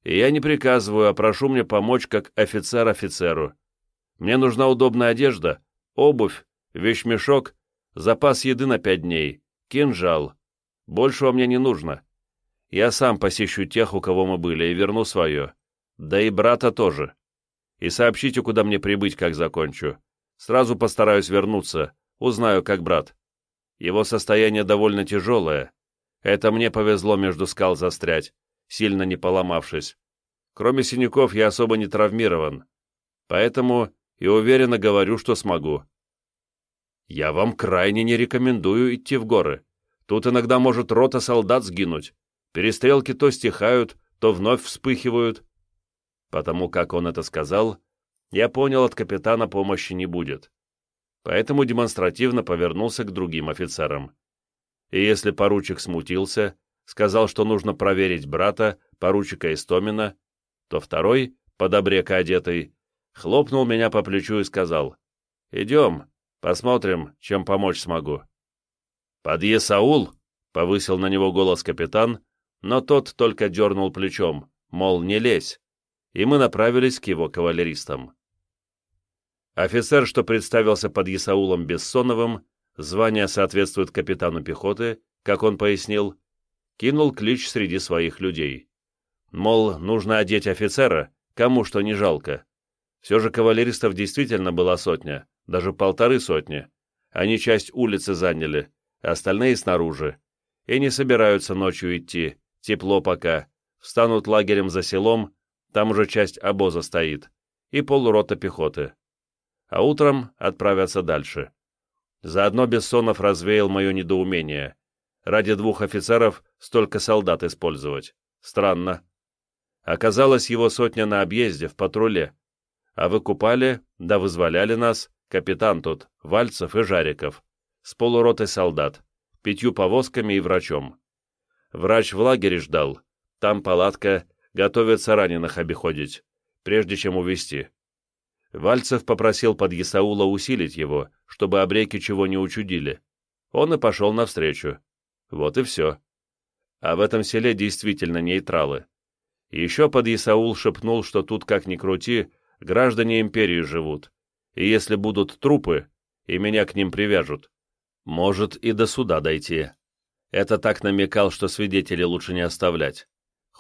И я не приказываю, а прошу мне помочь как офицер офицеру. Мне нужна удобная одежда, обувь, вещмешок, запас еды на пять дней, кинжал. Большего мне не нужно. Я сам посещу тех, у кого мы были, и верну свое. Да и брата тоже. И сообщите, куда мне прибыть, как закончу. Сразу постараюсь вернуться, узнаю, как брат. Его состояние довольно тяжелое, это мне повезло между скал застрять, сильно не поломавшись. Кроме синяков я особо не травмирован. Поэтому и уверенно говорю, что смогу. Я вам крайне не рекомендую идти в горы. Тут иногда может рота солдат сгинуть. Перестрелки то стихают, то вновь вспыхивают. Потому как он это сказал, я понял, от капитана помощи не будет. Поэтому демонстративно повернулся к другим офицерам и если поручик смутился, сказал, что нужно проверить брата, поручика Истомина, то второй, подобрека одетый, хлопнул меня по плечу и сказал, «Идем, посмотрим, чем помочь смогу». «Подъе Саул!» — повысил на него голос капитан, но тот только дернул плечом, мол, не лезь, и мы направились к его кавалеристам. Офицер, что представился под Исаулом Бессоновым, звание соответствует капитану пехоты, как он пояснил, кинул клич среди своих людей. Мол, нужно одеть офицера, кому что не жалко. Все же кавалеристов действительно была сотня, даже полторы сотни. Они часть улицы заняли, остальные снаружи. И не собираются ночью идти, тепло пока. Встанут лагерем за селом, там уже часть обоза стоит, и полурота пехоты. А утром отправятся дальше. Заодно Бессонов развеял мое недоумение. Ради двух офицеров столько солдат использовать. Странно. Оказалось, его сотня на объезде, в патруле. А выкупали, да вызволяли нас, капитан тут, Вальцев и Жариков, с полуротой солдат, пятью повозками и врачом. Врач в лагере ждал. Там палатка, готовятся раненых обиходить, прежде чем увезти. Вальцев попросил под Исаула усилить его, чтобы обреки чего не учудили. Он и пошел навстречу. Вот и все. А в этом селе действительно нейтралы. Еще под Исаул шепнул, что тут, как ни крути, граждане империи живут, и если будут трупы, и меня к ним привяжут, может и до суда дойти. Это так намекал, что свидетелей лучше не оставлять.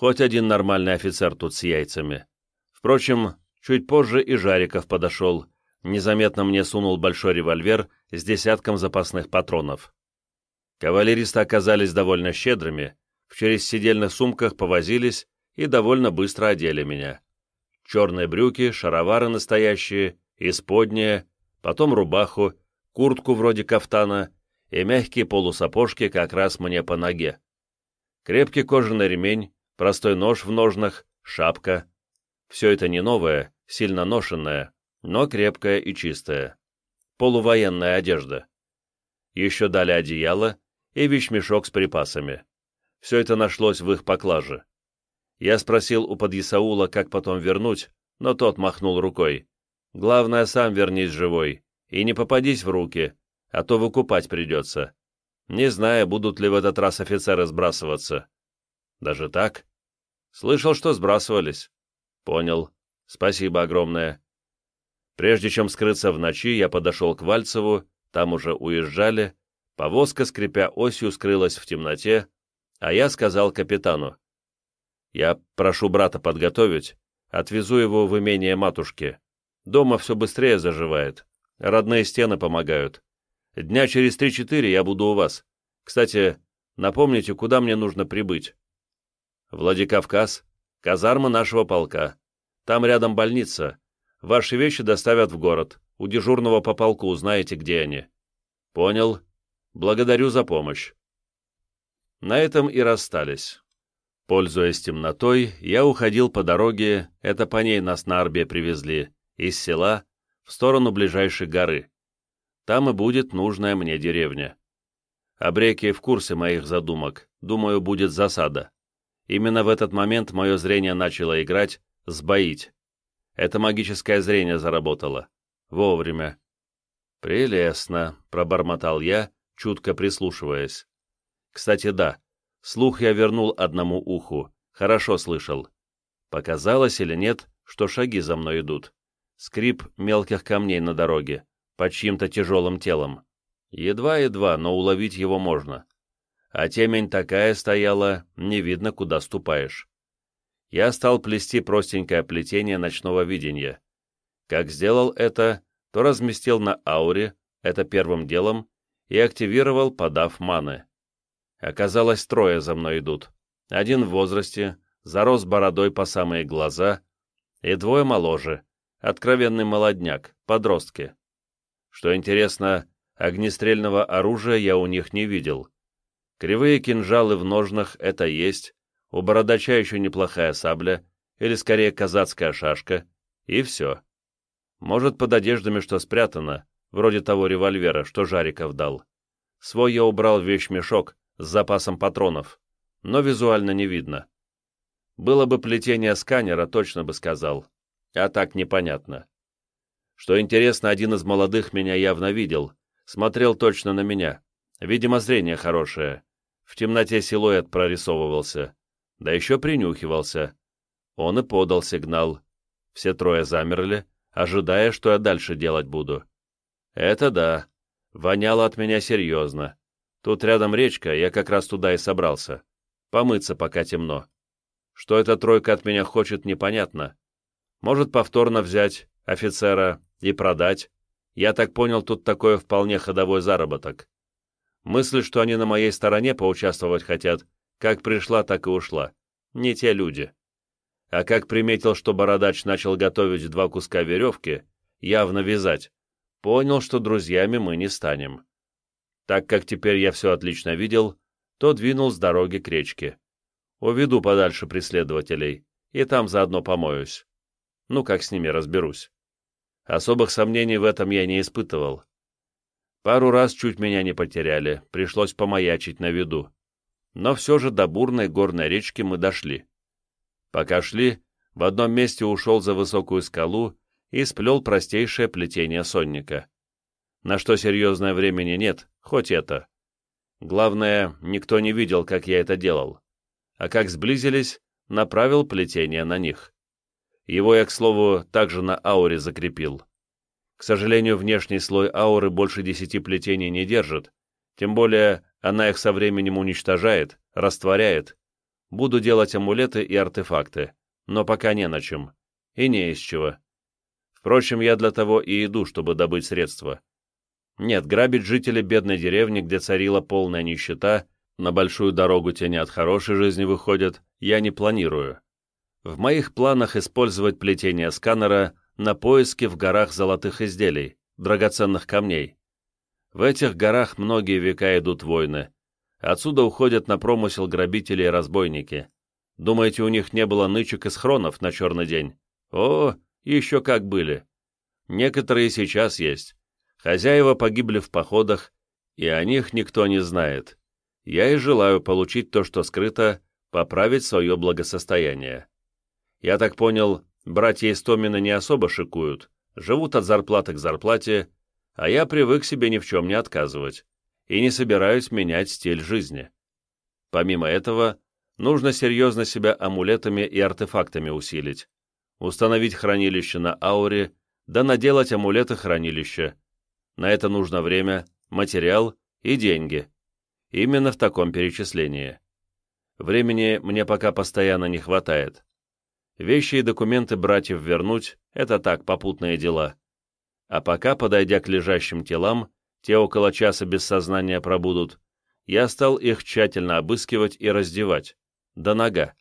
Хоть один нормальный офицер тут с яйцами. Впрочем, Чуть позже и Жариков подошел, незаметно мне сунул большой револьвер с десятком запасных патронов. Кавалеристы оказались довольно щедрыми, в через сидельных сумках повозились и довольно быстро одели меня. Черные брюки, шаровары настоящие, исподние, потом рубаху, куртку вроде кафтана и мягкие полусапожки как раз мне по ноге. Крепкий кожаный ремень, простой нож в ножнах, шапка. Все это не новое, сильно ношенное, но крепкое и чистое. Полувоенная одежда. Еще дали одеяло и вещмешок с припасами. Все это нашлось в их поклаже. Я спросил у подъясаула, как потом вернуть, но тот махнул рукой. «Главное, сам вернись живой, и не попадись в руки, а то выкупать придется. Не знаю, будут ли в этот раз офицеры сбрасываться». «Даже так?» «Слышал, что сбрасывались». «Понял. Спасибо огромное». Прежде чем скрыться в ночи, я подошел к Вальцеву, там уже уезжали, повозка, скрипя осью, скрылась в темноте, а я сказал капитану, «Я прошу брата подготовить, отвезу его в имение матушки. Дома все быстрее заживает, родные стены помогают. Дня через три-четыре я буду у вас. Кстати, напомните, куда мне нужно прибыть?» «Владикавказ, казарма нашего полка. Там рядом больница. Ваши вещи доставят в город. У дежурного по полку узнаете, где они». «Понял. Благодарю за помощь». На этом и расстались. Пользуясь темнотой, я уходил по дороге, это по ней нас на Арбе привезли, из села в сторону ближайшей горы. Там и будет нужная мне деревня. Обреки в курсе моих задумок, думаю, будет засада. Именно в этот момент мое зрение начало играть, сбоить. Это магическое зрение заработало. Вовремя. «Прелестно», — пробормотал я, чутко прислушиваясь. Кстати, да, слух я вернул одному уху, хорошо слышал. Показалось или нет, что шаги за мной идут. Скрип мелких камней на дороге, под чьим-то тяжелым телом. Едва-едва, но уловить его можно. А темень такая стояла, не видно, куда ступаешь. Я стал плести простенькое плетение ночного видения. Как сделал это, то разместил на ауре, это первым делом, и активировал, подав маны. Оказалось, трое за мной идут. Один в возрасте, зарос бородой по самые глаза, и двое моложе, откровенный молодняк, подростки. Что интересно, огнестрельного оружия я у них не видел. Кривые кинжалы в ножнах — это есть, у бородача еще неплохая сабля, или скорее казацкая шашка, и все. Может, под одеждами что спрятано, вроде того револьвера, что Жариков дал. Свой я убрал в вещмешок, с запасом патронов, но визуально не видно. Было бы плетение сканера, точно бы сказал, а так непонятно. Что интересно, один из молодых меня явно видел, смотрел точно на меня, видимо, зрение хорошее. В темноте силуэт прорисовывался, да еще принюхивался. Он и подал сигнал. Все трое замерли, ожидая, что я дальше делать буду. Это да, воняло от меня серьезно. Тут рядом речка, я как раз туда и собрался. Помыться, пока темно. Что эта тройка от меня хочет, непонятно. Может, повторно взять офицера и продать. Я так понял, тут такое вполне ходовой заработок. Мысль, что они на моей стороне поучаствовать хотят, как пришла, так и ушла. Не те люди. А как приметил, что бородач начал готовить два куска веревки, явно вязать, понял, что друзьями мы не станем. Так как теперь я все отлично видел, то двинул с дороги к речке. Уведу подальше преследователей, и там заодно помоюсь. Ну, как с ними разберусь. Особых сомнений в этом я не испытывал. Пару раз чуть меня не потеряли, пришлось помаячить на виду. Но все же до бурной горной речки мы дошли. Пока шли, в одном месте ушел за высокую скалу и сплел простейшее плетение сонника на что серьезное времени нет, хоть это. Главное, никто не видел, как я это делал. А как сблизились, направил плетение на них. Его я, к слову, также на ауре закрепил. К сожалению, внешний слой ауры больше десяти плетений не держит, тем более она их со временем уничтожает, растворяет. Буду делать амулеты и артефакты, но пока не на чем. И не из чего. Впрочем, я для того и иду, чтобы добыть средства. Нет, грабить жителей бедной деревни, где царила полная нищета, на большую дорогу тени от хорошей жизни выходят, я не планирую. В моих планах использовать плетение сканера на поиски в горах золотых изделий, драгоценных камней. В этих горах многие века идут войны. Отсюда уходят на промысел грабители и разбойники. Думаете, у них не было нычек и схронов на черный день? О, еще как были. Некоторые сейчас есть. Хозяева погибли в походах, и о них никто не знает. Я и желаю получить то, что скрыто, поправить свое благосостояние. Я так понял, братья Истомина не особо шикуют, живут от зарплаты к зарплате, а я привык себе ни в чем не отказывать и не собираюсь менять стиль жизни. Помимо этого, нужно серьезно себя амулетами и артефактами усилить, установить хранилище на ауре, да наделать амулеты хранилища. На это нужно время, материал и деньги. Именно в таком перечислении. Времени мне пока постоянно не хватает. Вещи и документы братьев вернуть — это так, попутные дела. А пока, подойдя к лежащим телам, те около часа без сознания пробудут, я стал их тщательно обыскивать и раздевать. До нога.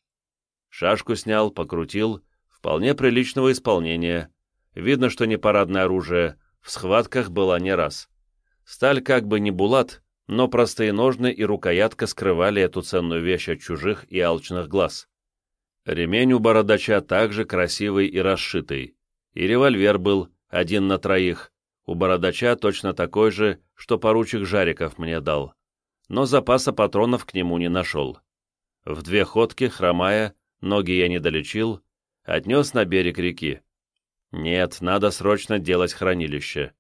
Шашку снял, покрутил, вполне приличного исполнения. Видно, что не парадное оружие, в схватках была не раз. Сталь как бы не булат, но простые ножны и рукоятка скрывали эту ценную вещь от чужих и алчных глаз. Ремень у бородача также красивый и расшитый. И револьвер был, один на троих. У бородача точно такой же, что поручик Жариков мне дал. Но запаса патронов к нему не нашел. В две ходки, хромая, ноги я не долечил, отнес на берег реки. Нет, надо срочно делать хранилище.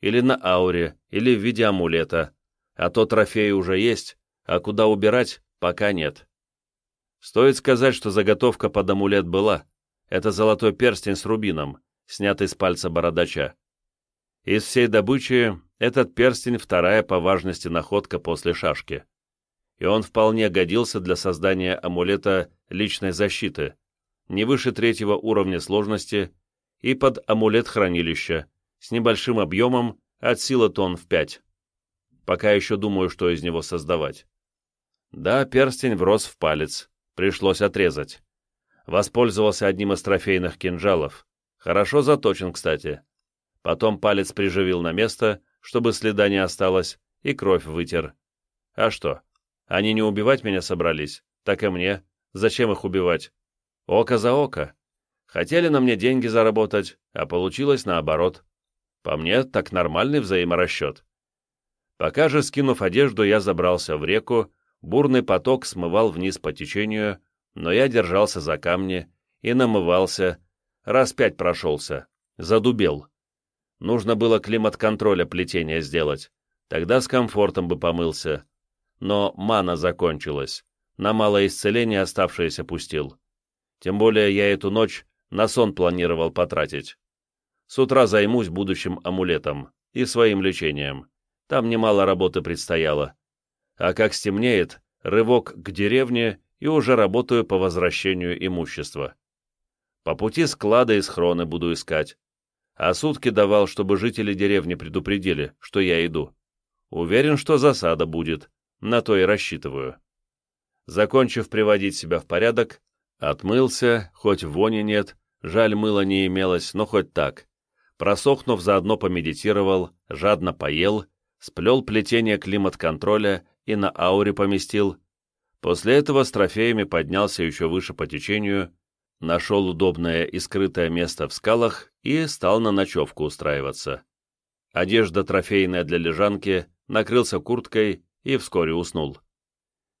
Или на ауре, или в виде амулета. А то трофеи уже есть, а куда убирать, пока нет. Стоит сказать, что заготовка под амулет была. Это золотой перстень с рубином, снятый с пальца бородача. Из всей добычи этот перстень вторая по важности находка после шашки. И он вполне годился для создания амулета личной защиты, не выше третьего уровня сложности и под амулет хранилища, с небольшим объемом от силы тонн в пять. Пока еще думаю, что из него создавать. Да, перстень врос в палец, пришлось отрезать. Воспользовался одним из трофейных кинжалов. Хорошо заточен, кстати. Потом палец приживил на место, чтобы следа не осталось, и кровь вытер. А что? Они не убивать меня собрались, так и мне. Зачем их убивать? Око за око. Хотели на мне деньги заработать, а получилось наоборот. По мне, так нормальный взаиморасчет. Пока же, скинув одежду, я забрался в реку, бурный поток смывал вниз по течению, но я держался за камни и намывался, раз пять прошелся, задубел. Нужно было климат-контроля плетения сделать. Тогда с комфортом бы помылся. Но мана закончилась. На малое исцеление оставшееся пустил. Тем более я эту ночь на сон планировал потратить. С утра займусь будущим амулетом и своим лечением. Там немало работы предстояло. А как стемнеет, рывок к деревне и уже работаю по возвращению имущества. По пути склада и схроны буду искать а сутки давал, чтобы жители деревни предупредили, что я иду. Уверен, что засада будет, на то и рассчитываю. Закончив приводить себя в порядок, отмылся, хоть вони нет, жаль мыла не имелось, но хоть так. Просохнув, заодно помедитировал, жадно поел, сплел плетение климат-контроля и на ауре поместил. После этого с трофеями поднялся еще выше по течению, нашел удобное и скрытое место в скалах и стал на ночевку устраиваться. Одежда трофейная для лежанки, накрылся курткой и вскоре уснул.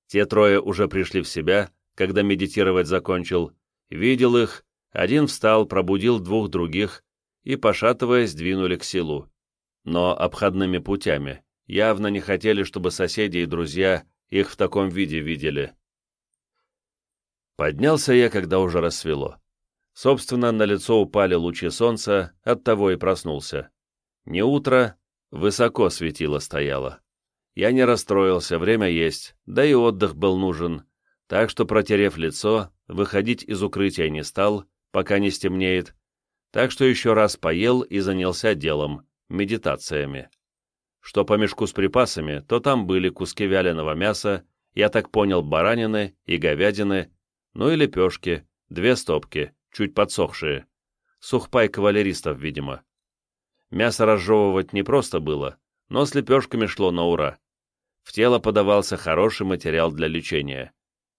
Те трое уже пришли в себя, когда медитировать закончил, видел их, один встал, пробудил двух других и, пошатываясь, двинули к селу. Но обходными путями, явно не хотели, чтобы соседи и друзья их в таком виде видели. Поднялся я, когда уже рассвело. Собственно, на лицо упали лучи солнца, оттого и проснулся. Не утро, высоко светило стояло. Я не расстроился, время есть, да и отдых был нужен, так что, протерев лицо, выходить из укрытия не стал, пока не стемнеет, так что еще раз поел и занялся делом, медитациями. Что по мешку с припасами, то там были куски вяленого мяса, я так понял, баранины и говядины, ну и лепешки, две стопки, чуть подсохшие. Сухпай кавалеристов, видимо. Мясо разжевывать не просто было, но с лепешками шло на ура. В тело подавался хороший материал для лечения.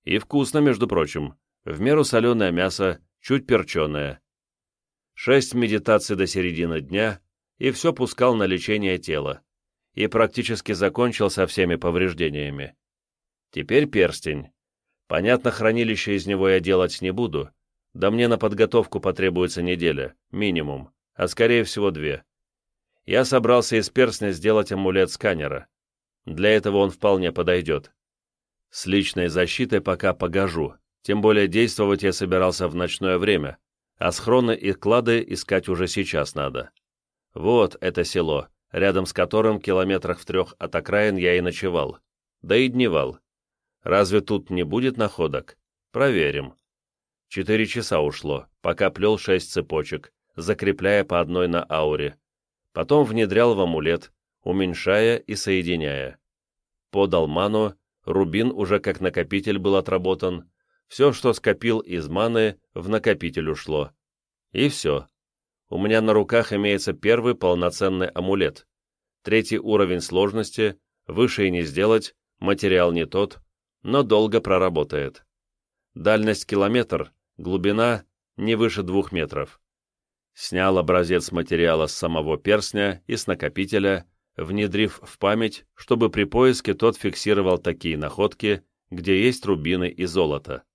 И вкусно, между прочим. В меру соленое мясо, чуть перченое. Шесть медитаций до середины дня, и все пускал на лечение тела. И практически закончил со всеми повреждениями. Теперь перстень. Понятно, хранилище из него я делать не буду. Да мне на подготовку потребуется неделя, минимум, а скорее всего две. Я собрался из перстня сделать амулет сканера. Для этого он вполне подойдет. С личной защитой пока погожу, тем более действовать я собирался в ночное время, а схроны и клады искать уже сейчас надо. Вот это село, рядом с которым километрах в трех от окраин я и ночевал. Да и дневал. Разве тут не будет находок? Проверим. Четыре часа ушло, пока плел шесть цепочек, закрепляя по одной на ауре. Потом внедрял в амулет, уменьшая и соединяя. Подал ману, рубин уже как накопитель был отработан, все, что скопил из маны, в накопитель ушло. И все. У меня на руках имеется первый полноценный амулет. Третий уровень сложности, выше и не сделать, материал не тот, но долго проработает. Дальность километр, глубина не выше двух метров. Снял образец материала с самого перстня и с накопителя, внедрив в память, чтобы при поиске тот фиксировал такие находки, где есть рубины и золото.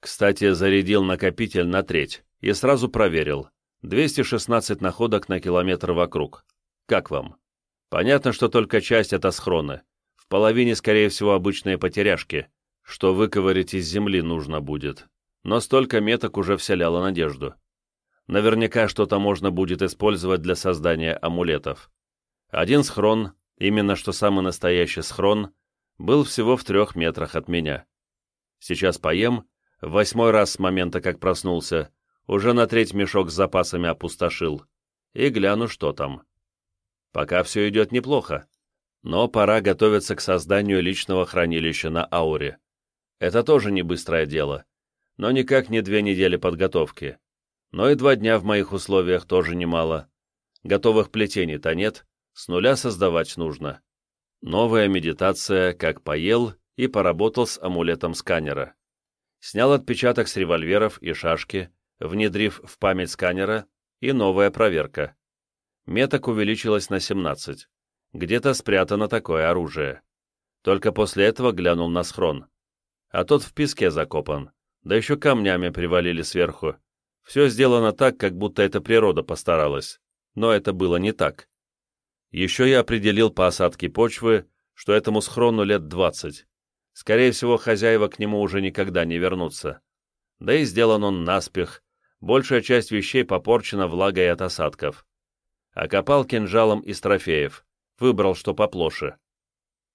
Кстати, зарядил накопитель на треть и сразу проверил. 216 находок на километр вокруг. Как вам? Понятно, что только часть это схроны. В половине, скорее всего, обычные потеряшки, что выковырить из земли нужно будет. Но столько меток уже вселяло надежду. Наверняка что-то можно будет использовать для создания амулетов. Один схрон, именно что самый настоящий схрон, был всего в трех метрах от меня. Сейчас поем, восьмой раз с момента, как проснулся, уже на треть мешок с запасами опустошил, и гляну, что там. Пока все идет неплохо, но пора готовиться к созданию личного хранилища на ауре. Это тоже не быстрое дело, но никак не две недели подготовки. Но и два дня в моих условиях тоже немало. Готовых плетений-то нет, с нуля создавать нужно. Новая медитация, как поел и поработал с амулетом сканера. Снял отпечаток с револьверов и шашки, внедрив в память сканера, и новая проверка. Меток увеличилась на 17. Где-то спрятано такое оружие. Только после этого глянул на схрон. А тот в песке закопан, да еще камнями привалили сверху. Все сделано так, как будто это природа постаралась. Но это было не так. Еще я определил по осадке почвы, что этому схрону лет 20. Скорее всего, хозяева к нему уже никогда не вернутся. Да и сделан он наспех. Большая часть вещей попорчена влагой от осадков. Окопал кинжалом из трофеев. Выбрал, что поплоше.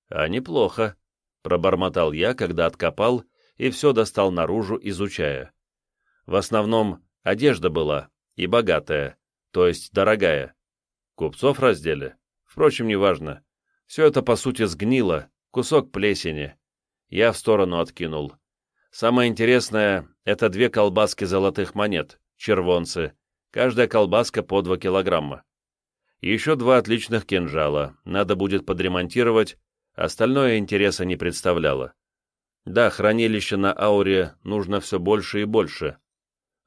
А неплохо, пробормотал я, когда откопал и все достал наружу, изучая. В основном Одежда была, и богатая, то есть дорогая. Купцов раздели. Впрочем, неважно. Все это, по сути, сгнило, кусок плесени. Я в сторону откинул. Самое интересное — это две колбаски золотых монет, червонцы. Каждая колбаска по два килограмма. Еще два отличных кинжала, надо будет подремонтировать, остальное интереса не представляло. Да, хранилище на ауре нужно все больше и больше.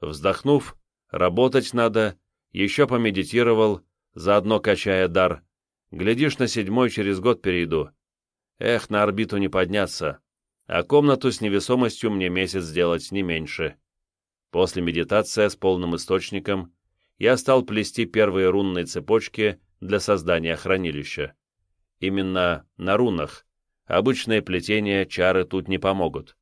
Вздохнув, работать надо, еще помедитировал, заодно качая дар. Глядишь, на седьмой через год перейду. Эх, на орбиту не подняться. А комнату с невесомостью мне месяц сделать не меньше. После медитации с полным источником я стал плести первые рунные цепочки для создания хранилища. Именно на рунах. Обычные плетения, чары тут не помогут.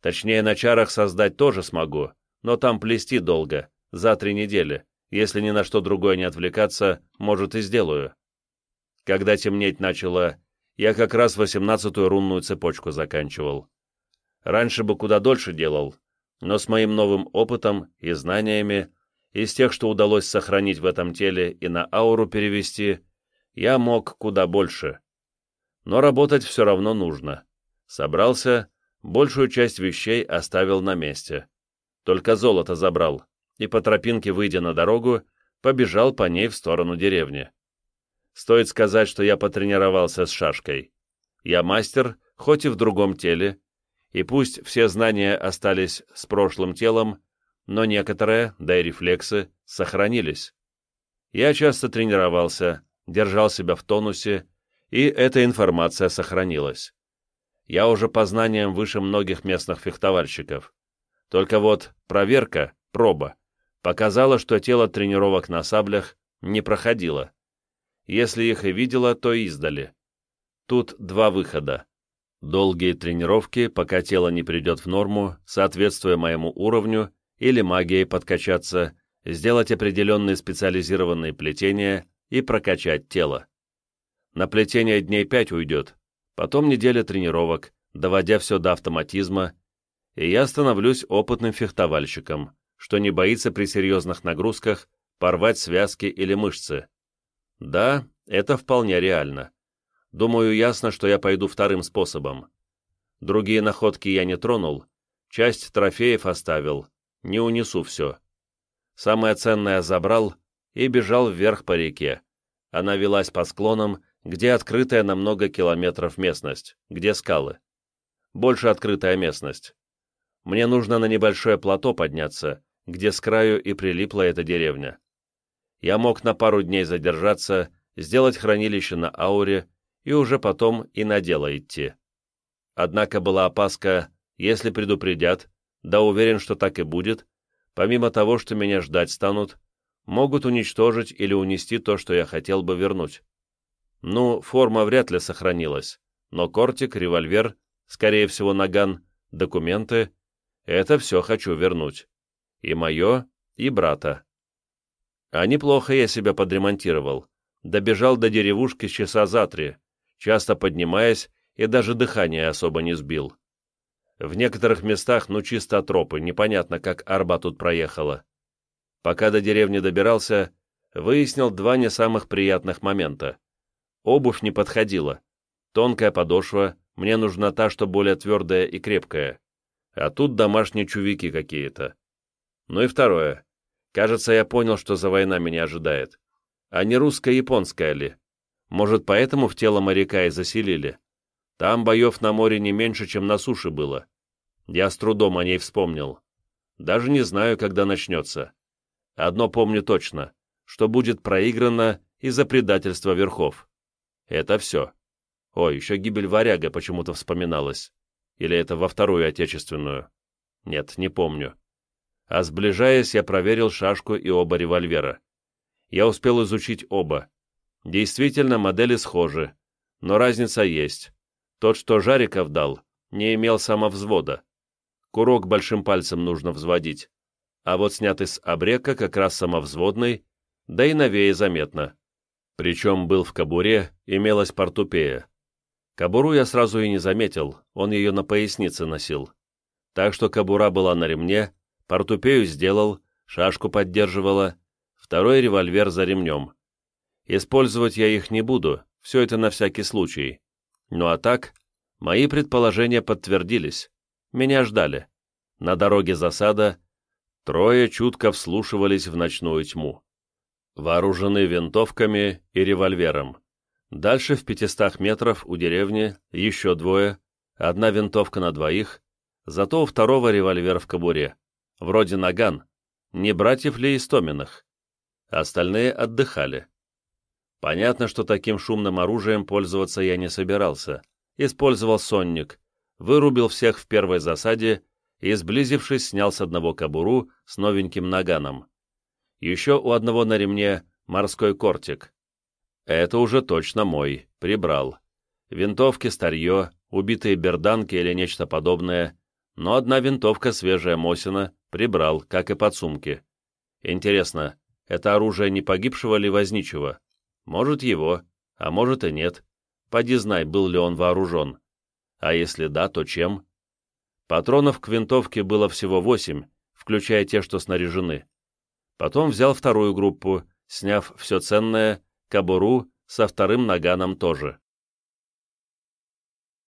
Точнее, на чарах создать тоже смогу, но там плести долго, за три недели. Если ни на что другое не отвлекаться, может и сделаю. Когда темнеть начало, я как раз восемнадцатую рунную цепочку заканчивал. Раньше бы куда дольше делал, но с моим новым опытом и знаниями, из тех, что удалось сохранить в этом теле и на ауру перевести, я мог куда больше. Но работать все равно нужно. Собрался, большую часть вещей оставил на месте. только золото забрал, и по тропинке, выйдя на дорогу, побежал по ней в сторону деревни. Стоит сказать, что я потренировался с шашкой. Я мастер, хоть и в другом теле, и пусть все знания остались с прошлым телом, но некоторые, да и рефлексы, сохранились. Я часто тренировался, держал себя в тонусе, и эта информация сохранилась. Я уже по знаниям выше многих местных фехтовальщиков. Только вот проверка, проба, показала, что тело тренировок на саблях не проходило. Если их и видела, то издали. Тут два выхода. Долгие тренировки, пока тело не придет в норму, соответствуя моему уровню, или магией подкачаться, сделать определенные специализированные плетения и прокачать тело. На плетение дней пять уйдет, потом неделя тренировок, доводя все до автоматизма, и я становлюсь опытным фехтовальщиком, что не боится при серьезных нагрузках порвать связки или мышцы. Да, это вполне реально. Думаю, ясно, что я пойду вторым способом. Другие находки я не тронул, часть трофеев оставил, не унесу все. Самое ценное забрал и бежал вверх по реке. Она велась по склонам, где открытая на много километров местность, где скалы. Больше открытая местность. Мне нужно на небольшое плато подняться, где с краю и прилипла эта деревня. Я мог на пару дней задержаться, сделать хранилище на ауре и уже потом и на дело идти. Однако была опаска, если предупредят, да уверен, что так и будет, помимо того, что меня ждать станут, могут уничтожить или унести то, что я хотел бы вернуть. Ну, форма вряд ли сохранилась, но кортик, револьвер, скорее всего, наган, документы — это все хочу вернуть. И мое, и брата. А неплохо я себя подремонтировал. Добежал до деревушки часа за три, часто поднимаясь, и даже дыхание особо не сбил. В некоторых местах, ну чисто тропы, непонятно, как арба тут проехала. Пока до деревни добирался, выяснил два не самых приятных момента. Обувь не подходила. Тонкая подошва, мне нужна та, что более твердая и крепкая. А тут домашние чувики какие-то. Ну и второе. Кажется, я понял, что за война меня ожидает. А не русско-японская ли? Может, поэтому в тело моряка и заселили? Там боев на море не меньше, чем на суше было. Я с трудом о ней вспомнил. Даже не знаю, когда начнется. Одно помню точно, что будет проиграно из-за предательства верхов. Это все. Ой, еще гибель варяга почему-то вспоминалась. Или это во Вторую Отечественную? Нет, не помню. А сближаясь, я проверил шашку и оба револьвера. Я успел изучить оба. Действительно, модели схожи, но разница есть. Тот, что Жариков дал, не имел самовзвода. Курок большим пальцем нужно взводить. А вот снятый с обрека как раз самовзводный, да и новее заметно. Причем был в кобуре, имелась портупея. Кобуру я сразу и не заметил, он ее на пояснице носил. Так что кобура была на ремне, портупею сделал, шашку поддерживала, второй револьвер за ремнем. Использовать я их не буду, все это на всякий случай. Ну а так, мои предположения подтвердились. Меня ждали. На дороге засада, трое чутко вслушивались в ночную тьму. Вооружены винтовками и револьвером. Дальше в пятистах метров у деревни еще двое, одна винтовка на двоих, зато у второго револьвер в кобуре. Вроде наган, не братьев ли Истоминых. Остальные отдыхали. Понятно, что таким шумным оружием пользоваться я не собирался. Использовал сонник, вырубил всех в первой засаде и, сблизившись, снял с одного кобуру с новеньким наганом. Еще у одного на ремне морской кортик. Это уже точно мой, прибрал. Винтовки, старье, убитые берданки или нечто подобное, но одна винтовка свежая Мосина прибрал, как и подсумки. Интересно, это оружие не погибшего ли возничего? Может, его, а может и нет. Поди знай, был ли он вооружен. А если да, то чем? Патронов к винтовке было всего восемь, включая те, что снаряжены. Потом взял вторую группу, сняв все ценное, кобуру со вторым наганом тоже.